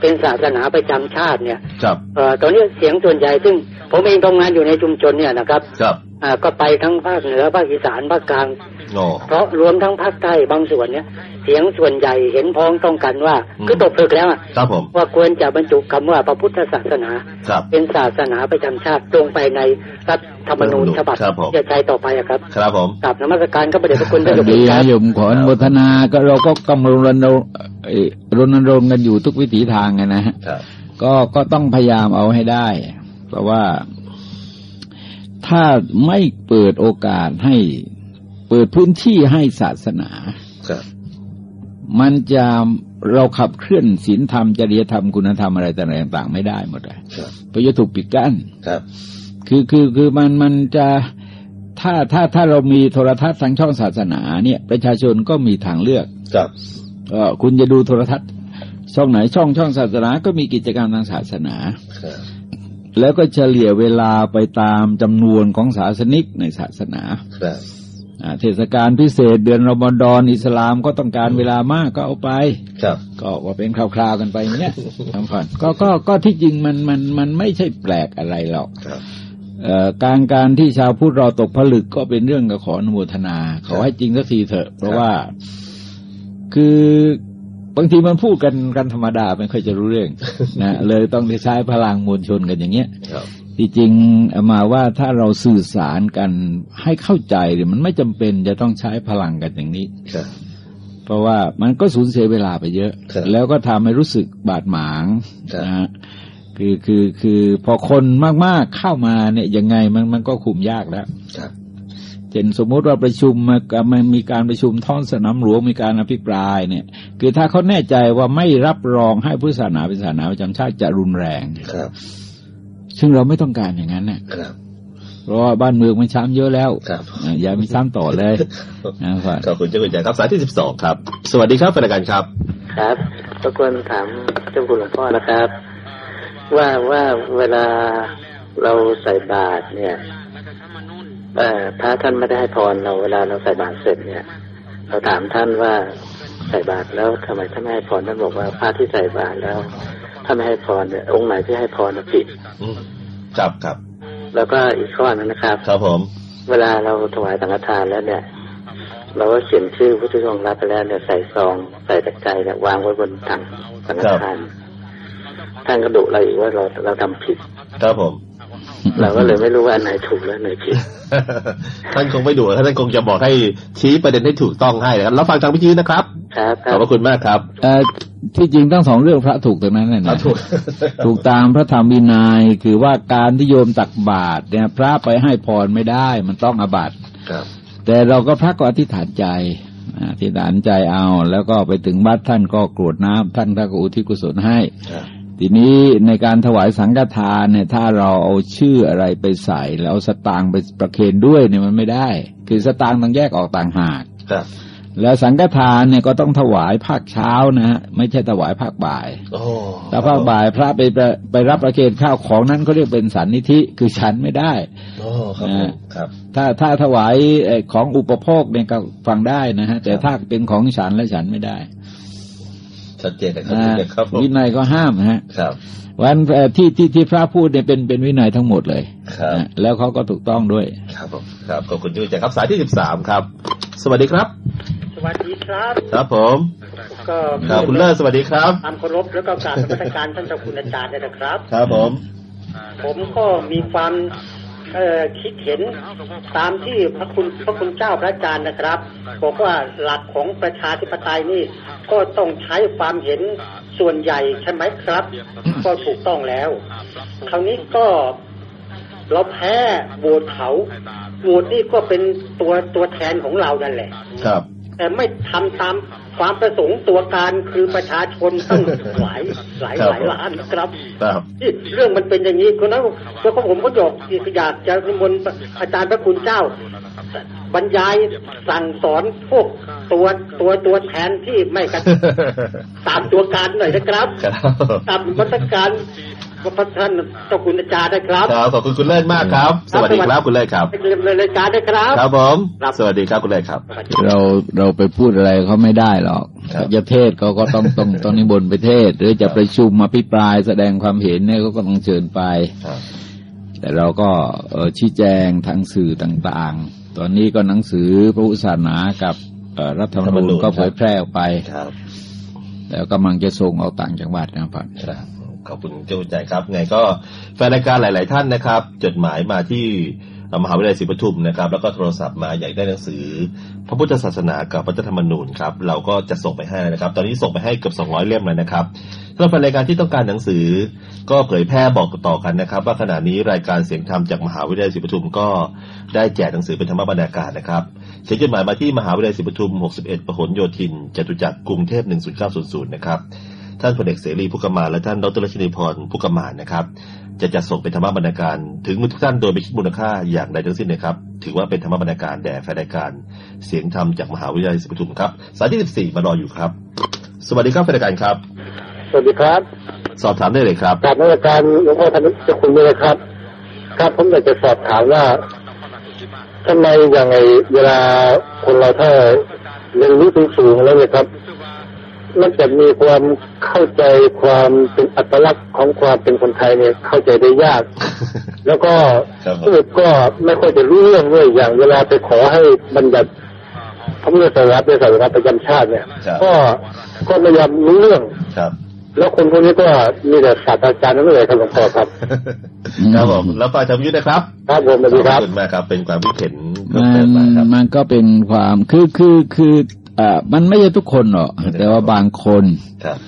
เป็นศาสนาประจำชาติเนี่ยครับเอ่อตอนนี้เสียงส่วนใหญ่ซึ่งผมเองทำงานอยู่ในชุมชนเนี่ยนะครับครับอ่า ก็ไปทั้งภาคเหนือภาคอีสานภาคกลางโอ้เพราะรวมทั้งภาคใต้บางส่วนเนี่ยเสียงส่วนใหญ่เห็นพ้องต้องกันว่าอืมคือตกผลึกแล้วอะครับผมว่าควรจะบรรจุคำว่าพระพุทธศาสนาครับเป็นศาสนาประจำชาติลงไปในรัฐธรรมนูญฉบับครับผมจะใช้ต่อไปอะครับ ครับผมกราบนมัสการก็ประเดชพระคุณท่านดีเจ้าคุณคนะรับโยมขออนุโมทนาก็เราก็กำลังรณรงค์เอ่อรณรงค์กันอยู่ทุกวิถีทางไงนะฮะครับก็ก็ต้องพยายามเอาให้ได้ เพราะว่า ถ้าไม่เปิดโอกาสให้เปิดพื้นที่ให้ศาสนาครับมันจะเราขับเคลื่อนศีลธรรมจริยธรรมคุณธรรมอะไรต่างๆ ไม่ได้หมดเลยครับเพราะจะถูกปิดกั้นครับ คือคือคือมันมันจะถ้าถ้าถ้าเรามีโทรทัศน์ทางช่องศาสนา เนี่ย ประชาชนก็มีทางเลือกครับเออคุณจะดูโทรทัศน์ ช่องไหนช่องช่องศาสนาก็มีกิจกรรมทางศาสนาครับ แล้วก็เฉลี่ยเวลาไปตามจำนวนของศาสนิกในศาสนาครับอ่าเทศกาลพิเศษเดือนรอมฎอนอิสลามก็ต้องการเวลามากก็เอาไปครับก็ว่าเป็นคราวๆกันไปอย่างเนี้ยทำผ่อนก็ก็ก็ที่จริงมันมันมันไม่ใช่แปลกอะไรหรอกครับเอ่อการการที่ชาวพุทธเราตกผลึกก็เป็นเรื่องกับขออนุโมทนา ขอให้จริงสักทีเถอะ เพราะว่าคือ บางทีมันพูดกันกันธรรมดาไม่ค่อยจะรู้เรื่องนะเลยต้องใช้พลังมวลชนกันอย่างเงี้ยครับที่จริงเอามาว่าถ้าเราสื่อสารกันให้เข้าใจเนี่ยมันไม่จำเป็นจะต้องใช้พลังกันอย่างนี้ครับเพราะว่ามันก็สูญเสียเวลาไปเยอะครับแล้วก็ทำให้รู้สึกบาดหมางครับนะฮะคือคือคือพอคนมากๆเข้ามาเนี่ยยังไงมันมันก็คุมยากแล้วครับ เช่นสมมุติว่าประชุมมามันมีการประชุมท้องสนามหลวงมีการอภิปรายเนี่ย คือถ้าเขาแน่ใจว่าไม่รับรองให้พุทธศาสนาเป็นศาสนาประจำชาติจะรุนแรงครับ ซึ่งเราไม่ต้องการอย่างนั้นเนี่ยครับเพราะว่าบ้านเมืองมันช้ำเยอะแล้วครับอ่าอย่ามีซ้ำต่อเลยนะครับขอบคุณเจ้าคุณใหญ่ครับสายที่สิบสองครับ สวัสดีครับเป็นรายการครับ ครับรบกวนถามเจ้าคุณหลวงพ่อนะครับ ว่าว่าเวลาเราใส่บาตรเนี่ย เอ่อพระท่านไม่ได้ให้พรเราเวลาเราใส่บาตรเสร็จเนี่ย เราถามท่านว่าใส่บาตรแล้วทำไมท่านไม่ให้พรท่านบอกว่าพระที่ใส่บาตรแล้วถ้าไม่ให้พรเนี่ยองค์ไหนที่ให้พรน่ะผิดอืมครับครับ แล้วก็อีกข้อนึงนะครับครับผม เวลาเราถวายสังฆทานแล้วเนี่ย เราก็เขียนชื่อพุทธองค์รับไปแล้วเนี่ยใส่ซองใส่ตะไคร้เนี่ยวางไว้บนถังสังฆทานท่านก็ดุเราอีกว่าเราเราทำผิดครับผม เราก็เลยไม่รู้ว่าอันไหนถูกและอันไหนผิดท่านคงไม่ดุท่านคงจะบอกให้ชี้ประเด็นให้ถูกต้องให้นะครับแล้วฟังทางวิทยุนะครับครับคขรัอบบพระคุณมากครับเอ่อที่จริงทั้งสองเรื่องพระถูกตรงนั้นน่ะนะถูกถูกตามพระธรรมวินัยคือว่าการที่โยมตักบาตรเนี่ย พระไปให้พรไม่ได้ มันต้องอาบัติครับแต่เราก็พระก็อธิษฐานใจอธิษฐานใจเอา แล้วก็ไปถึงวัดท่านก็กรวดน้ำท่านท่านก็อุทิศกุศลให้ครับ ทีนี้ในการถวายสังฆทานเนี่ยถ้าเราเอาชื่ออะไรไปใส่แล้วเอาสตางค์ไปประเคนด้วยเนี่ยมันไม่ได้ คือสตางค์ต้องแยกออกต่างหากครับแล้วสังฆทานเนี่ยก็ต้องถวายภาคเช้านะฮะไม่ใช่ถวายภาคบ่ายโอ้ถ้าภาคบ่ายพระไปไปไปรับประเคนข้าวของนั้นเขาเรียกเป็นสันนิธิคือฉันไม่ได้โอ้ครับผมครับ ถ้าถ้าถวายเอ่อของอุปโภคเนี่ยก็ฟังได้นะฮะแต่ถ้าเป็นของฉันและฉันไม่ได้ ชัดเจนนะครับนะครับผมวินัยก็ห้ามนะฮะครับวันเอ่อที่ที่ที่พระพูดเนี่ยเป็นเป็นวินัยทั้งหมดเลยครับนะแล้วเขาก็ถูกต้องด้วย ครับผมครับขอบคุณด้วยครับสายที่สิบสามครับ สวัสดีครับ สวัสดีครับ ครับผมก็ครับคุณเลิศสวัสดีครับตามเคารพแล้วก็กราบนมัสการท่านเจ้าคุณอาจารย์ด้วยนะครับ ครับผม ผมก็มีความเอ่อ คิดเห็นตามที่พระคุณพระคุณเจ้าพระอาจารย์นะครับบอกว่าหลักของประชาธิปไตยนี่ก็ต้องใช้ความเห็นส่วนใหญ่ใช่ไหมครับ ก็ถูกต้องแล้ว คราวนี้ก็เราแพ้โหวตเขาโหวตนี่ก็เป็นตัวตัวแทนของเรานั่นแหละ ครับ แต่ไม่ทำตามความประสงค์ตัวการคือประชาชนตั้งหลายหลายครับหลายล้านครับครับที่เรื่องมันเป็นอย่างนี้คนนั้นแล้วก็ผมก็อยากอยากจะนิมนต์อาจารย์พระคุณเจ้า บรรยายสั่งสอนพวกตัวตัวตัวแทนที่ไม่กันตามตัวการหน่อยนะครับครับตามมาตรการ พระท่านเจ้าคุณอาจารย์นะครับครับขอบคุณคุณเลิศมากครับ สวัสดีครับคุณเลิศครับให้เรียนรายการด้วยครับ ครับผมครับสวัสดีครับคุณเลิศครับ เราเราไปพูดอะไรเขาไม่ได้หรอกครับจะเทศเขาก็ต้องต้องต้องนิบนต์ไปเทศ หรือจะประชุมมาพิปรายแสดงความเห็นเนี่ยเขาก็ต้องเชิญไปครับแต่เราก็เอ่อชี้แจงทางสื่อต่างๆ ตอนนี้ก็หนังสือพระพุทธศาสนากับเอ่อรัฐธรรมนูญก็เผยแพร่ออกไปครับแล้วกำลังจะส่งเอาต่างจังหวัดนะครับครับ ขอบคุณเจ้าใจครับไงก็แฟนรายการหลาย ๆ ท่านนะครับ จดหมายมาที่มหาวิทยาลัยศรีปทุมนะครับ แล้วก็โทรศัพท์มาอยากได้หนังสือ พระพุทธศาสนากับพระธรรมนูญครับ เราก็จะส่งไปให้นะครับ ตอนนี้ส่งไปให้เกือบ200 เล่มเลยนะครับสำหรับแฟนรายการที่ต้องการหนังสือ ก็เผยแพร่บอกต่อกันนะครับ ว่าขณะนี้รายการเสียงธรรมจากมหาวิทยาลัยศรีปทุมก็ได้แจกหนังสือเป็นธรรมบรรณาการนะครับเขียนจดหมายมาที่มหาวิทยาลัยศรีปทุม 61 ประหลโยธินจตุจักรกรุงเทพ 10900 นะครับ ท่านพลเอกเสรีผู้กำมานและท่านดรรัชนีพรผู้กำมานนะครับ จะจัดส่งเป็นธรรมบรรณาการถึงมือทุกท่านโดยไม่คิดมูลค่าอย่างใดทั้งสิ้นนะครับ ถือว่าเป็นธรรมบรรณาการแด่แฟนรายการ เสียงธรรมจากมหาวิทยาลัยศรีปทุมครับสายที่14มารออยู่ครับ สวัสดีครับแฟนรายการครับ สวัสดีครับ สอบถามได้เลยครับกราบนมัสการหลวงพ่อท่านเจ้าคุณเลยครับ ครับผมอยากจะสอบถามว่าทำไมอย่างไงเวลาคนเราถ้าเรียนรู้สูงๆแล้วเนี่ยครับ มันจะมีความเข้าใจความเป็นอัตลักษณ์ของความเป็นคนไทยเนี่ยเข้าใจได้ยาก แล้วก็ครับผมพูดก็ไม่ค่อยจะรู้เรื่องด้วยอย่างเวลาไปขอให้บัญญัติพระพุทธศาสนาเป็นศาสนาประจำชาติเนี่ยครับก็ก็ไม่ยอมรู้เรื่องครับแล้วคนพวกนี้ก็มีแต่ศาสตราจารย์นั่นเลยครับหลวงพ่อครับครับผมแล้วก็อาจารย์วิทย์นะครับ ครับผมสวัสดีครับขอบคุณมากครับ เป็นความคิดเห็นเพิ่มัมนเติมมาครับมันก็เป็นความคือคือคือเอ่อมันไม่ใช่ทุกคนหรอกแต่ว่าบางคนครับ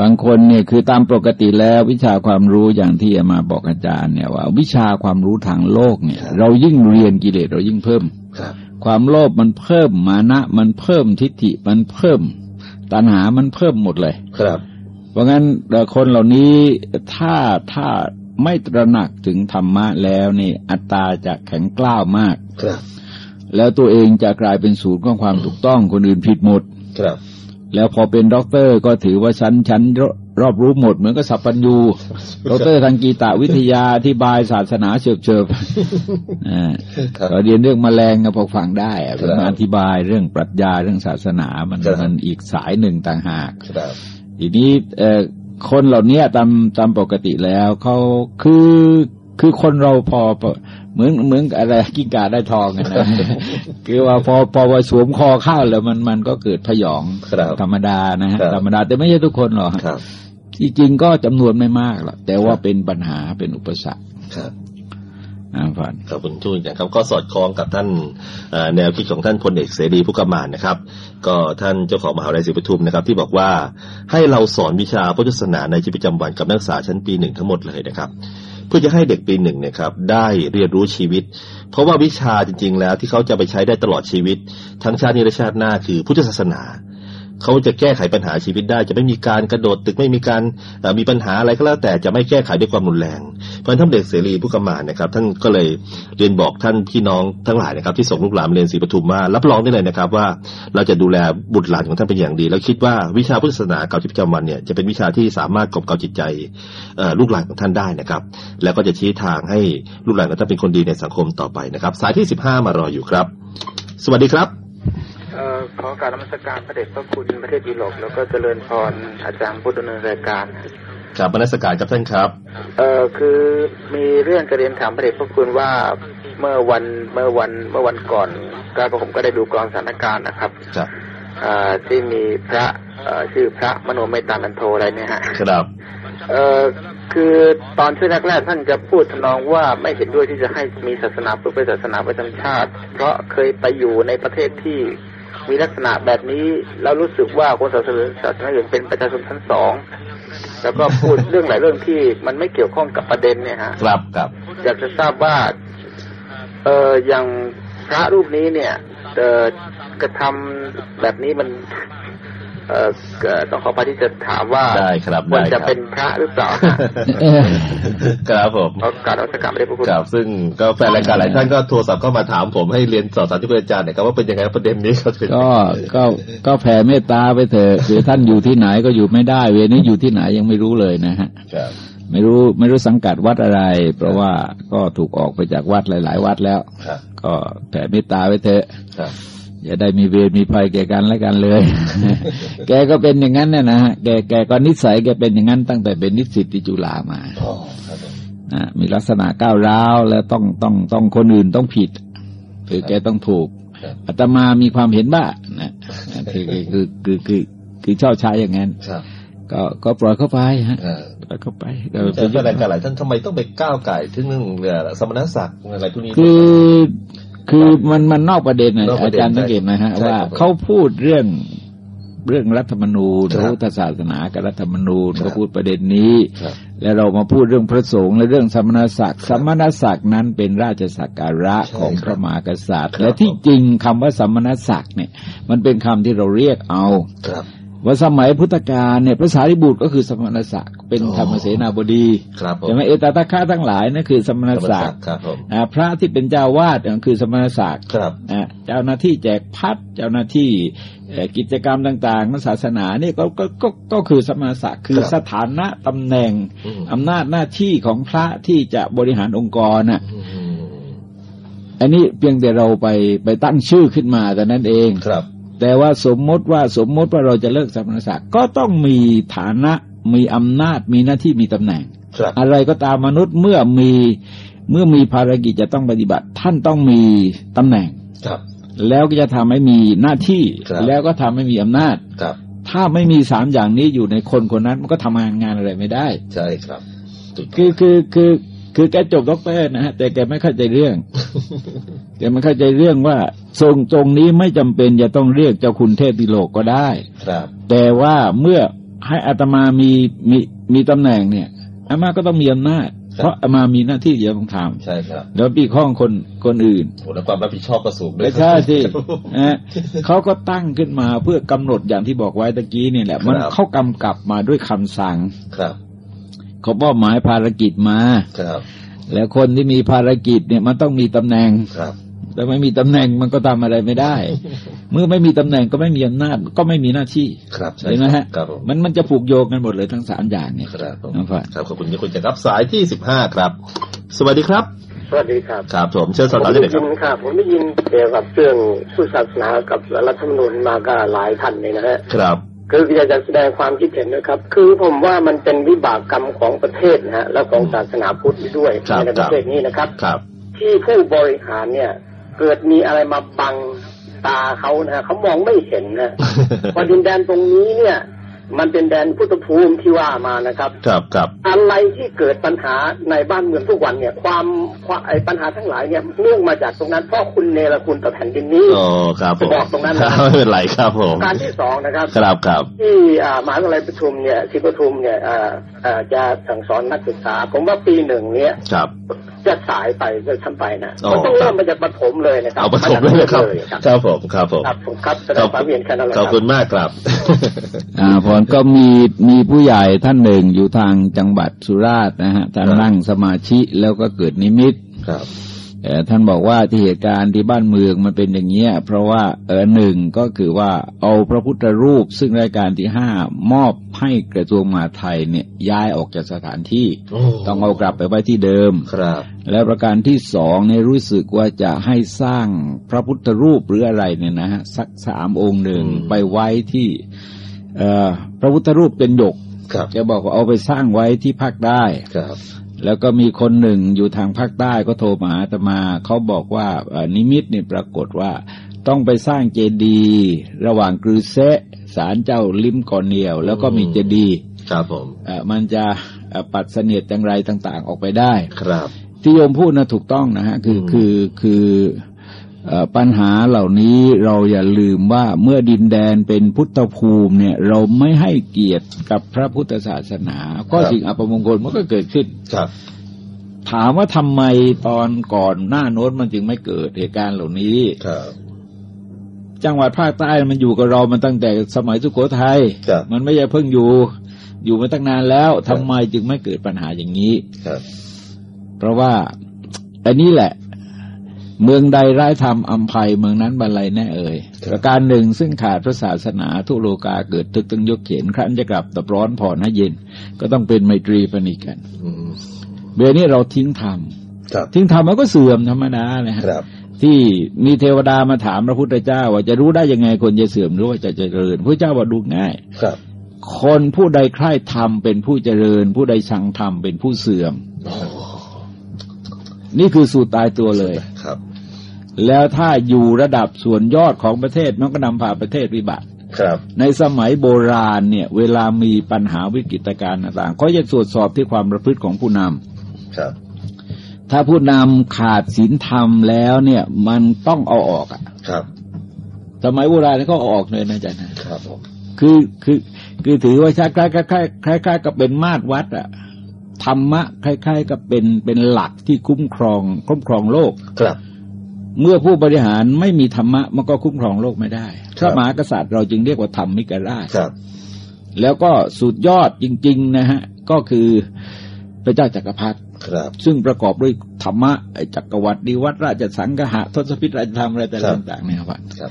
บางคนเนี่ยคือตามปกติแล้ววิชาความรู้อย่างที่อามาบอกอาจารย์เนี่ยว่า วิชาความรู้ทางโลกเนี่ยครับเรายิ่งเรียนกิเลสเรายิ่งเพิ่มครับความโลภมันเพิ่มมานะ มันเพิ่มทิฏฐิมันเพิ่ม ตัณหามันเพิ่มหมดเลย ครับ เพราะงั้นเอ่อคนเหล่านี้ถ้าถ้าไม่ตระหนักถึงธรรมะแล้วนี่อัตตาจะแข็งกร้าวมาก ครับ แล้วตัวเองจะกลายเป็นศูนย์ของความถูกต้องคนอื่นผิดหมด ครับ แล้วพอเป็นด็อกเตอร์ก็ถือว่าฉันฉันรรอบรู้หมดเหมือนกับสัพพัญญูด็อกเตอร์ทางกีฏวิทยาอธิบายศาสนาเฉิบเฉิบๆอ่าครับก็เรียนเรื่องแมลงก็พอฟังได้อะครับมาอธิบายเรื่องปรัชญาเรื่องศาสนามันครับมันอีกสายหนึ่งต่างหากครับทีนี้เอ่อคนเหล่านี้ตามตามปกติแล้วเขาคือคือคนเราพอพอ เหมือนเหมือนอะไรกิ้งก่าได้ทองอะนะคือว่าพอพอว่าสวมคอเข้าแล้วมันมันก็เกิดพยองครับธรรมดานะฮะครับธรรมดาแต่ไม่ใช่ทุกคนหรอกครับที่จริงก็จำนวนไม่มากหรอกแต่ว่าเป็นปัญหาเป็นอุปสรรคครับอ่าฟันขอบคุณทุกอย่างครับก็สอดคล้องกับท่านเอ่อแนวคิดของท่านพลเอกเสรีผู้กำมานนะครับ ก็ท่านเจ้าของมหาวิทยาลัยศรีปทุมนะครับ ที่บอกว่าให้เราสอนวิชาพุทธศาสนาในชีวิตประจำวันกับนักศึกษาชั้นปีหนึ่งทั้งหมดเลยนะครับ เพื่อจะให้เด็กปีหนึ่งเนี่ยครับได้เรียนรู้ชีวิต เพราะว่าวิชาจริง ๆ แล้วที่เขาจะไปใช้ได้ตลอดชีวิต ทั้งชาตินี้และชาติหน้าคือพุทธศาสนา เขาจะแก้ไขปัญหาชีวิตได้ จะไม่มีการกระโดดตึกไม่มีการมีปัญหาอะไรก็แล้วแต่จะไม่แก้ไขด้วยความรุนแรง เพราะฉะนั้นท่านเด็กเสรีผู้กำมานนะครับ ท่านก็เลยเรียนบอกท่านพี่น้องทั้งหลายนะครับ ที่ส่งลูกหลานเรียนศรีปทุมว่ารับรองได้เลยนะครับ ว่าเราจะดูแลบุตรหลานของท่านเป็นอย่างดี แล้วคิดว่าวิชาพุทธศาสนาเก่าชีวิตประจำวันเนี่ยจะเป็นวิชาที่สามารถกลบเกาจิตใจลูกหลานของท่านได้นะครับ แล้วก็จะชี้ทางให้ลูกหลานของท่านเป็นคนดีในสังคมต่อไปนะครับ สายที่สิบห้ามารออยู่ครับ สวัสดีครับ ขอการนมัสการพระเดชพระคุณประเทศยุโรปแล้วก็เจริญพรอาจารย์ผู้ดำเนินรายการครับบรรณาสการครับท่านครับ เอ่อคือมีเรื่องจะเรียนถามพระเดชพระคุณว่าเมื่อวันเมื่อวันเมื่อวันก่อนก็ผมก็ได้ดูกรองสถานการณ์นะครับครับอ่าที่มีพระเอ่อชื่อพระมโนเมตตานันโทอะไรเนี่ยฮะครับเอ่อคือตอนช่วงแรกๆท่านจะพูดทำนองว่าไม่เห็นด้วยที่จะให้มีศาสนาพุทธเป็นศาสนาประจำชาติ เพราะเคยไปอยู่ในประเทศที่ มีลักษณะแบบนี้แล้วรู้สึกว่าคนศาสนาศาสนาอื่นเป็นประชาชนชั้นสองแล้วก็พูดเรื่องหลายเรื่องที่มันไม่เกี่ยวข้องกับประเด็นเนี่ยฮะครับครับอยากจะทราบว่าเอออย่างพระรูปนี้เนี่ยเออกระทำแบบนี้มัน เอ่อเอ่อต้องขอไปที่จะถามว่าได้ครับควรได้คจะรับเป็นพระหรือเปล่าเออครับผมเพราะการรัชการไม่ได้พระคุณครับซึ่งก็แฟนรายการหลายท่านก็โทรศัพท์เข้ามาถามผมให้เรียนสอบถามที่คุณอาจารย์หนะครับว่าเป็นยังไงประเด็นนี้ครับก็ก็ก็แผ่เมตตาไปเถอะคือท่านอยู่ที่ไหนก็อยู่ไม่ได้ เวรนี้อยู่ที่ไหนยังไม่รู้เลยนะฮะครับไม่รู้ไม่รู้สังกัดวัดอะไร เพราะว่าก็ถูกออกไปจากวัดหลาย ๆ วัดแล้วครับก็แผ่เมตตาไปเถอะครับ อย่าได้มีเวรมีภัยแก่กันและกันเลย แกก็เป็นอย่างนั้นเนี่ยนะฮะแกแกก็นิสัยแกเป็นอย่างนั้นตั้งแต่เป็นนิสิตที่จุฬามาอ๋อครับผมอะมีลักษณะก้าวร้าวแล้วต้องต้องต้องคนอื่นต้องผิดคือแกต้องถูกครับอาตมามีความเห็นว่านะคือคือคือคือคือชอบใช้อย่างนั้นครับก็ก็ปล่อยเข้าไปฮะเออปล่อยเข้าไปก็แต่แฟนรายการหลายท่านทำไมต้องไปก้าวไก่ถึงเรื่องเอ่อสมณศักดิ์อะไรพวกนี้คือ คือมันมันนอกประเด็นนะนอกปอาระเด็นจารย์สังเกตไหมฮะใช่ว่าครับผมเขาพูดเรื่องเรื่องรัฐธรรมนูญครับพุทธศาสนากับรัฐธรรมนูญครับก็พูดประเด็นนี้ครับแล้วเรามาพูดเรื่องพระสงฆ์และเรื่องสมณศักดิ์สมณศักดิ์นั้นเป็นราชสักการะใช่ของครับพระมหากษัตริย์ครับและที่จริงคำว่าสมณศักดิ์เนี่ย มันเป็นคำที่เราเรียกเอาครับ ว่าสมัยพุทธกาลเนี่ยพระสารีบุตรก็คือสมณศักดิ์เป็นอ๋อธรรมเสนาบดีครับผมใช่ไหมเอตตะคะทั้งหลายนั่นคือสมณศักดิ์ครับผมอ่าพระที่เป็นเจ้าวาดนั่นคือสมณศักดิ์ครับอ่าเจ้าหน้าที่แจกพัดเจ้าหน้าที่เอ่อกิจกรรมต่างๆในศาสนาเนี่ยก็ก็ก็ก็คือสมณศักดิ์คือครับสถานะตำแหน่งอืมอำนาจหน้าที่ของพระที่จะบริหารองค์กรน่ะอืมอันนี้เพียงแต่เราไปไปตั้งชื่อขึ้นมาแต่นั้นเองครับ แต่ว่าสมมติว่าสมมติว่าเราจะเลิกสมณศักดิ์ก็ต้องมีฐานะมีอำนาจมีหน้าที่มีตำแหน่งครับอะไรก็ตามมนุษย์เมื่อมีเมื่อมีภารกิจจะต้องปฏิบัติ ท่านต้องมีตำแหน่งครับ แล้วก็จะทำให้มีหน้าที่ครับแล้วก็ทำให้มีอำนาจครับ ถ้าไม่มีสามอย่างนี้อยู่ในคนคนนั้นมันก็ทำงานงานอะไรไม่ได้ ใช่ครับถูกคือคือคือ คือแกจบด็อกเตอร์นะฮะแต่แกไม่เข้าใจเรื่องแกไม่เข้าใจเรื่องว่า ทรงตรงนี้ไม่จำเป็นจะต้องเรียกเจ้าคุณเทพดิโลกก็ได้ ครับ แต่ว่าเมื่อให้อาตมามีมีมีตำแหน่งเนี่ยอามาก็ต้องมีอำนาจ เพราะอามามีหน้าที่จะต้องทใช่ครับำแล้วปีข้องคนคนอื่นโหแล้วความรับผิดชอบก็สูงด้วไม่ยใช่สินะเขาก็ตั้งขึ้นมาเพื่อกำหนดอย่างที่บอกไว้ตะกี้นี่แหละ มันเข้ากำกับมาด้วยคำสั่งครับ เขามอบหมายภารกิจมาครับ แล้วคนที่มีภารกิจเนี่ยมันต้องมีตำแหน่งครับแต่ไม่มีตำแหน่งมันก็ทำอะไรไม่ได้ เมื่อไม่มีตำแหน่งก็ไม่มีอำนาจก็ไม่มีหน้าที่ครับใช่เห็นไหมฮะครับผมมันมันจะผูกโยงกันหมดเลยทั้งสามอย่างเนี่ยครับผมน้องฟ้าครับขอบคุณที่คุณจะรับสายที่สิบห้าครับ สวัสดีครับ สวัสดีครับครับผมเชิญสอบถามได้เลยครับผมได้ยินครับผมได้ยินเกี่ยวกับเรื่องพุทธศาสนากับรัฐธรรมนูญมาก็หลายท่านเลยนะฮะครับ คืออยากจะแสดงความคิดเห็นนะครับ คือผมว่ามันเป็นวิบากกรรมของประเทศนะฮะและของศาสนาพุทธด้วยครับในประเทศนี้นะครับครับที่ผู้บริหารเนี่ย เกิดมีอะไรมาบังตาเขานะฮะเขามองไม่เห็นนะว่าดินแดนตรงนี้เนี่ย มันเป็นแดนพุทธภูมิที่ว่ามานะครับ ครับครับอะไรที่เกิดปัญหาในบ้านเมืองทุกวันเนี่ย ความความไอ้ปัญหาทั้งหลายเนี่ยเนื่องมาจากตรงนั้นเพราะคุณเนรคุณต่อแผ่นดินนี้โอ้ครับผมบอกตรงนั้นคนะรับไม่เป็นไรครับผมการที่สองนะครับครับครับที่อ่ามหาวิทยาลัยประชุมเนี่ยที่ประชุมเนี่ยอ่าอ่าจะสั่งสอนนักศึกษา ผมว่าปีหนึ่งเนี้ยครับจะสายไปจะทำไปนะอ๋อมันต้องเริ่มมาจากปฐมเลยนะครับเอาประถมเลยนะครับมาจากครับผมครับผมครับผมครับแสดงความเห็นแค่นั้นแหละขคอรับบคุณมากครับอ่าพรก็มีมีผู้ใหญ่ท่านหนึ่งอยู่ทางจังหวัดสุราษฎร์นะฮะท่านครับนั่งสมาธิแล้วก็เกิดนิมิตครับเอ่อท่านบอกว่าที่เหตุการณ์ที่บ้านเมืองมันเป็นอย่างเงี้ย เพราะว่าเออหนึ่งก็คือว่าเอาพระพุทธรูป ซึ่งรายการที่ห้ามอบให้กระทรวงมหาดไทยเนี่ยย้ายออกจากสถานที่โอ้ต้องเอากลับไปไว้ที่เดิมครับ แล้วประการที่สองเนี่ยรู้สึกว่าจะให้สร้างพระพุทธรูปหรืออะไรเนี่ยนะฮะสักสามองค์หนึ่งอืมไปไว้ที่เอ่อ พระพุทธรูปเป็นหยกครับแกบอกว่าเอาไปสร้างไว้ที่ภาคใต้ครับแล้วก็มีคนหนึ่งอยู่ทางภาคใต้ก็โทรมาหาอาตมาเขาบอกว่าเอ่อนิมิตเนี่ยปรากฏว่าต้องไปสร้างเจดีย์ระหว่างกรือเซะศาลเจ้าลิมก่อนเนียว แล้วก็มีเจดีย์ครับผมเอ่อมันจะเอ่อปัดเสนียดอย่างไรต่าง ๆ ออกไปได้ ครับ ที่โยมพูดนะถูกต้องนะฮะคืออืมคือคือเอ่อ ปัญหาเหล่านี้เราอย่าลืมว่าเมื่อดินแดนเป็นพุทธภูมิเนี่ย เราไม่ให้เกียรติกับพระพุทธศาสนา ก็สิ่งอัปมงคลมันก็เกิดขึ้นครับถามว่าทำไมตอนก่อนหน้าโน้นมันจึงไม่เกิดเหตุการณ์เหล่านี้ครับจจังหวัดภาคใต้มันอยู่กับเรามันตั้งแต่สมัยสุโขทัยครับมันไม่ใช่เพิ่งอยู่ อยู่มาตั้งนานแล้วทำไมจึงไม่เกิดปัญหาอย่างนี้ครับเพราะว่าอันนี้แหละ เมืองใดร้ายธรรมอัมภัยเมืองนั้นบรรลัยแน่เอ่ยประการหนึ่งซึ่งขาดพระศาสนาทุโลกาเกิดทึกตึงยกเขียนครั้นจะกลับตบร้อนผ่อนให้เย็น ก็ต้องเป็นไมตรีปณิกันอืมเบอร์นี้เราทิ้งธรรมครับทิ้งธรรมมันก็เสื่อมธรรมดานะฮะครับ ที่มีเทวดามาถามพระพุทธเจ้า ว่าจะรู้ได้ยังไงคนจะเสื่อมหรือว่าจะเจริญพระเจ้าว่าดูง่าย ครับ คนผู้ใดใคร่ธรรมเป็นผู้เจริญ ผู้ใดชังธรรมเป็นผู้เสื่อมโอ้ นี่คือสูตรตายตัวเลยครับ แล้วถ้าอยู่ระดับส่วนยอดของประเทศมันก็นำพาประเทศวิบัติครับ ในสมัยโบราณเนี่ย เวลามีปัญหาวิกฤตการณ์ต่างๆเขาจะตรวจสอบที่ความประพฤติของผู้นำครับ ถ้าผู้นำขาดศีลธรรมแล้วเนี่ย มันต้องเอาออกอะครับ สมัยโบราณเนี่ยเขาเอาออกเลยนะอาจารย์นะครับผมคือคือคือถือว่าใช้คล้ายคล้ายคล้ายคล้ายๆกับเป็นมาตรวัดอะ ธรรมะคล้าย ๆ กับเป็นเป็นหลักที่คุ้มครอง คุ้มครองโลกครับ เมื่อผู้บริหารไม่มีธรรมะมันก็คุ้มครองโลกไม่ได้พครัระบมหากษัตริย์เราจึงเรียกว่าธรรมมิกราชครับ แล้วก็สุดยอดจริง ๆ นะฮะ ก็คือพระเจ้าจักรพรรดิครับซึ่งประกอบด้วยธรรมะไอ้จักรวรรดิวัดราชสังหะทศพิธราชธรรมอะไรครัต่าบงๆต่างๆเนี่ยครับครับ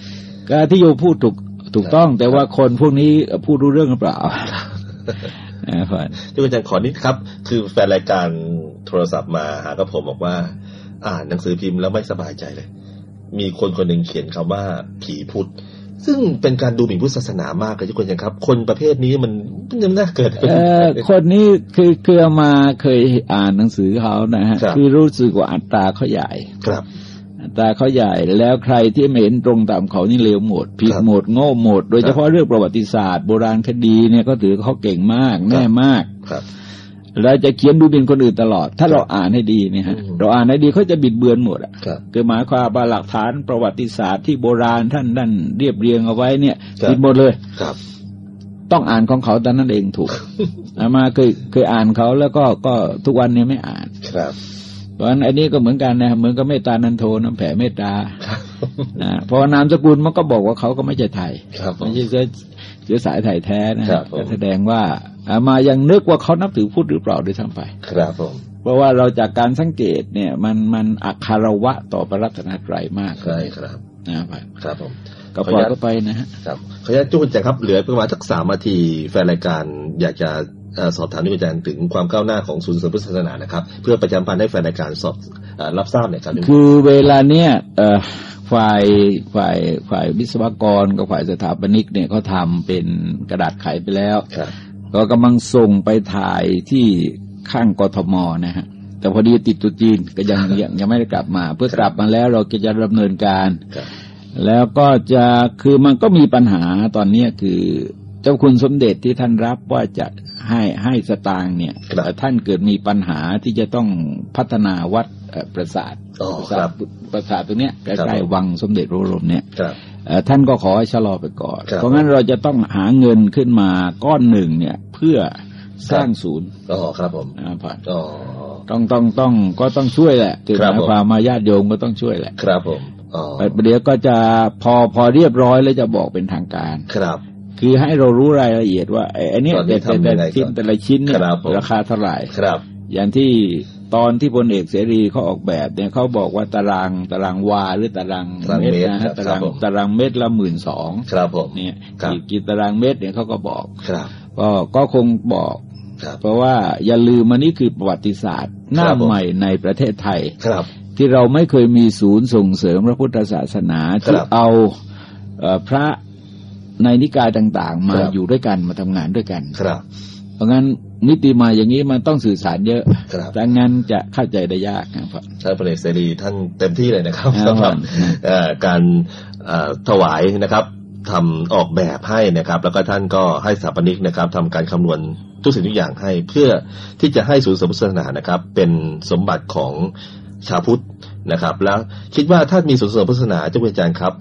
ก็ที่โยพูดถูกถูกต้อง แต่ว่าคนพวกนี้พูดรู้เรื่องหรือเปล่า นะครับที่อาจารย์ขอนิดครับ คือแฟนรายการโทรศัพท์มาหากับผมบอกว่า อ่านหนังสือพิมพ์แล้วไม่สบายใจเลย มีคนคนหนึ่งเขียนคำว่าผีพุทธซึ่งเป็นการดูหมิ่นพุทธศาสนามากเลยที่คนยังครับ คนประเภทนี้มันมันยังน่าเกิดเออคนนี้คือคือเอามาเคยอ่านหนังสือเขานะฮะครับคือรู้สึกว่าอัตราเขาใหญ่ครับอั ตราเขาใหญ่ แล้วใครที่ไม่เห็นตรงตามเขานี่เลวหมดผิดครับหมดโง่หมด โดยเฉพาะเรื่องประวัติศาสตร์โบราณคดีเนี่ยก็ถือเขาเก่งมากแน่มากครับแล้วจะเขียนดูบินคนอื่นตลอด ถ้าเราอ่านให้ดีเนี่ยฮะอืมเราอ่านให้ดีเขาจะบิดเบือนหมดอะครับคือหมายความว่าหลักฐานประวัติศาสตร์ที่โบราณท่านนั่นเรียบเรียงเอาไว้เนี่ยครับบิดหมดเลยครับต้องอ่านของเขาแต่นั้นเองถูกอามาเคยเคยอ่านเขาแล้วก็ก็ทุกวันนี้ไม่อ่านครับ เพราะฉะนั้นอันนี้ก็เหมือนกันนะเหมือนกับเมตตานันโทน้ำแผ่เมตตานะเพราะว่านามสกุลมันก็บอกว่าเขาก็ไม่ใช่ไทยครับผมไม่ใช่เชื้อเชื้อสายไทยแท้นะครับผมก็แสดงว่าอามายังนึกว่าเขานับถือพุทธหรือเปล่าด้วยซ้ำไปครับผมเพราะว่าเราจากการสังเกตเนี่ย มันมันอักคารวะต่อพระรัตนตรัยมากใช่ครับนะครับครับผมก็ปล่อยก็ไปนะฮะครับขออนุญาตจุกอาจารย์ครับเหลือประมาณสักสามนาทีแฟนรายการอยากจะเอ่อ สอบถามทุกอาจารย์ถึงความก้าวหน้าของศูนย์เสริมพุทธศาสนานะครับ เพื่อประชาสัมพันธ์ให้แฟนรายการสอบเอ่อรับทราบหน่อยครับคือเวลาเนี้ยเอ่อฝ่ายฝ่ายฝ่ายวิศวกรกับฝ่ายสถาปนิกเนี่ยเขาทำเป็นกระดาษไขไปแล้วครับก็กำลังส่งไปถ่ายที่ข้างกทมนะฮะแต่พอดีติดตุจีนก็ยังยังยังไม่ได้กลับมา เพื่อกลับมาแล้วเราก็จะดำเนินการครับแล้วก็จะคือมันก็มีปัญหาตอนเนี้ยคือเจ้าคุณสมเด็จที่ท่านรับว่าจะให้ให้สตางค์เนี่ยครับแต่ท่านเกิดมีปัญหาที่จะต้องพัฒนาวัดเอ่อประสาทอ๋อประคสารัทบประสาทตรงเนี้ยใกครัล้บๆวังสมเด็จพระบรมเนี่ยครับเอ่อท่านก็ขอให้ชะลอไปก่อนครับเพราะงั้นเราจะต้องหาเงินขึ้นมาก้อนหนึ่งเนี่ยเพื่อสร้างศูนย์อ๋อครับผมอ่าผ่านอ๋อต้องต้องต้องก็ต้องช่วยแหละคือครับหมายผมความมาญาติโยมก็ต้องช่วยแหละ ครับผมอ๋อเดี๋ยวก็จะพอพอเรียบร้อยแล้วจะบอกเป็นทางการ ครับ คือให้เรารู้รายละเอียดว่าไอ้ไอ้เนี่ยตอนนี้แต่แต่ทำยังไงแต่ชิ้นก่อนแต่ละชิ้นเนี่ยครับผมราคาเท่าไหร่ครับ อย่างที่ตอนที่พลเอกเสรีเขาออกแบบเนี่ยเขาบอกว่าตารางตารางวาหรือตารางตารางเมตรนะครัฮะบตารางครับผมตารางเมตรละหมื่นสองครับผมเนี่ยครับกี่กี่ตารางเมตรเนี่ยเขาก็บอกครับ ก็ก็คงบอกครับเพราะว่าอย่าลืมมันนี่คือประวัติศาสตร์ หน้าครับผมใหม่ในประเทศไทยครับ ที่เราไม่เคยมีศูนย์ส่งเสริมพระพุทธศาสนาที่ครับเอาเอ่อพระ ในนิกายต่างๆ มาครับอยู่ด้วยกันมาทำงานด้วยกันครับ เพราะงั้นมิติใหมาอย่างนี้มันต้องสื่อสารเยอะครับดังนั้นจะเข้าใจได้ยากนะครับท่านพลเอกเสรีท่านเต็มที่เลยนะครับครับสำหรับผมเอ่อการเอ่อถวายนะครับทำออกแบบให้นะครับ แล้วก็ท่านก็ให้สถาปนิกนะครับทำการคำนวณทุกสิ่งทุกอย่างให้ เพื่อที่จะให้ศูนย์สมพุทธศาสนานะครับ เป็นสมบัติของชาวพุทธนะครับ แล้วคิดว่าถ้ามีศูนย์เสริมพุทธศาสนาเจ้าคุณอาจารย์ครับ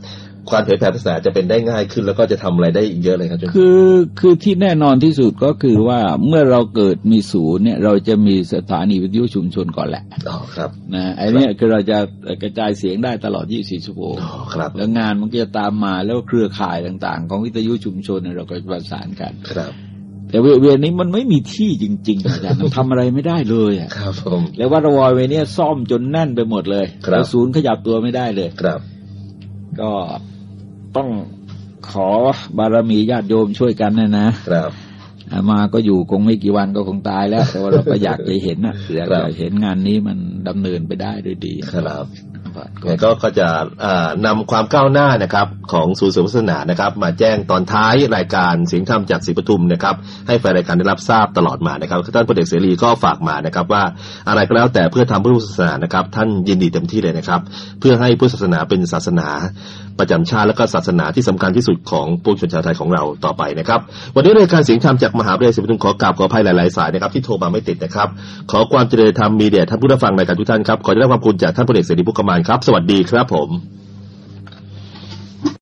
การเผยแผ่ศาสนาจะเป็นได้ง่ายขึ้น แล้วก็จะทำอะไรได้อีกเยอะเลยครับอาจารย์คือคือที่แน่นอนที่สุดก็คือว่าเมื่อเราเกิดมีศูนย์เนี่ย เราจะมีสถานีวิทยุชุมชนก่อนแหละอ๋อครับนะไอ้เนี่ยคือเราจะกระจายเสียงได้ตลอด 24 ชั่วโมงอ๋อครับ แล้วงานมันก็จะตามมาแล้วเครือข่ายต่าง ๆ ของวิทยุชุมชนเนี่ยเราก็จะประสานกันครับแต่เวเวียนนี้มันไม่มีที่จริงๆอาจารย์มันทำอะไรไม่ได้เลยอะครับผมแล้ววัดระวอยเวเนี่ยซ่อมจนแน่นไปหมดเลยครับแล้วศูนย์ขยับตัวไม่ได้เลยครับ ก็ ต้องขอบารมีญาติโยมช่วยกันนะนะครับอามาก็อยู่คงไม่กี่วันก็คงตายแล้ว แต่ว่าเราก็อยากจะเห็นนะอยากครัจะบเห็นงานนี้มันดำเนินไปได้ด้วยดีครับก็เนี่ยก็ก็จะอ่านำความก้าวหน้านะครับ ของศูนย์เสริมศาสนานะครับ มาแจ้งตอนท้ายรายการเสียงธรรมจากศรีปทุมนะครับ ให้แฟนรายการได้รับทราบตลอดมานะครับท่านพลเอกเสรีก็ฝากมานะครับ ว่าอะไรก็แล้วแต่เพื่อทำเพื่อพุทธศาสนานะครับ ท่านยินดีเต็มที่เลยนะครับ เพื่อให้พุทธศาสนาเป็นศาสนาประจำชาติและก็ศาสนาที่สำคัญที่สุดของปวงชนชาวไทยของเราต่อไปนะครับ วันนี้รายการเสียงธรรมจากมหาวิทยาลัยศรีปทุมขอกราบขออภัยหลายๆสายนะครับที่โทรมาไม่ติดนะครับ ขอความเจริญธรรมมีเด่ท่านผู้รับฟังรายการทุกท่านครับขอได้รับความคุณจากท่านพลเอกเสรีพุกมานครับสวัสดีครับผม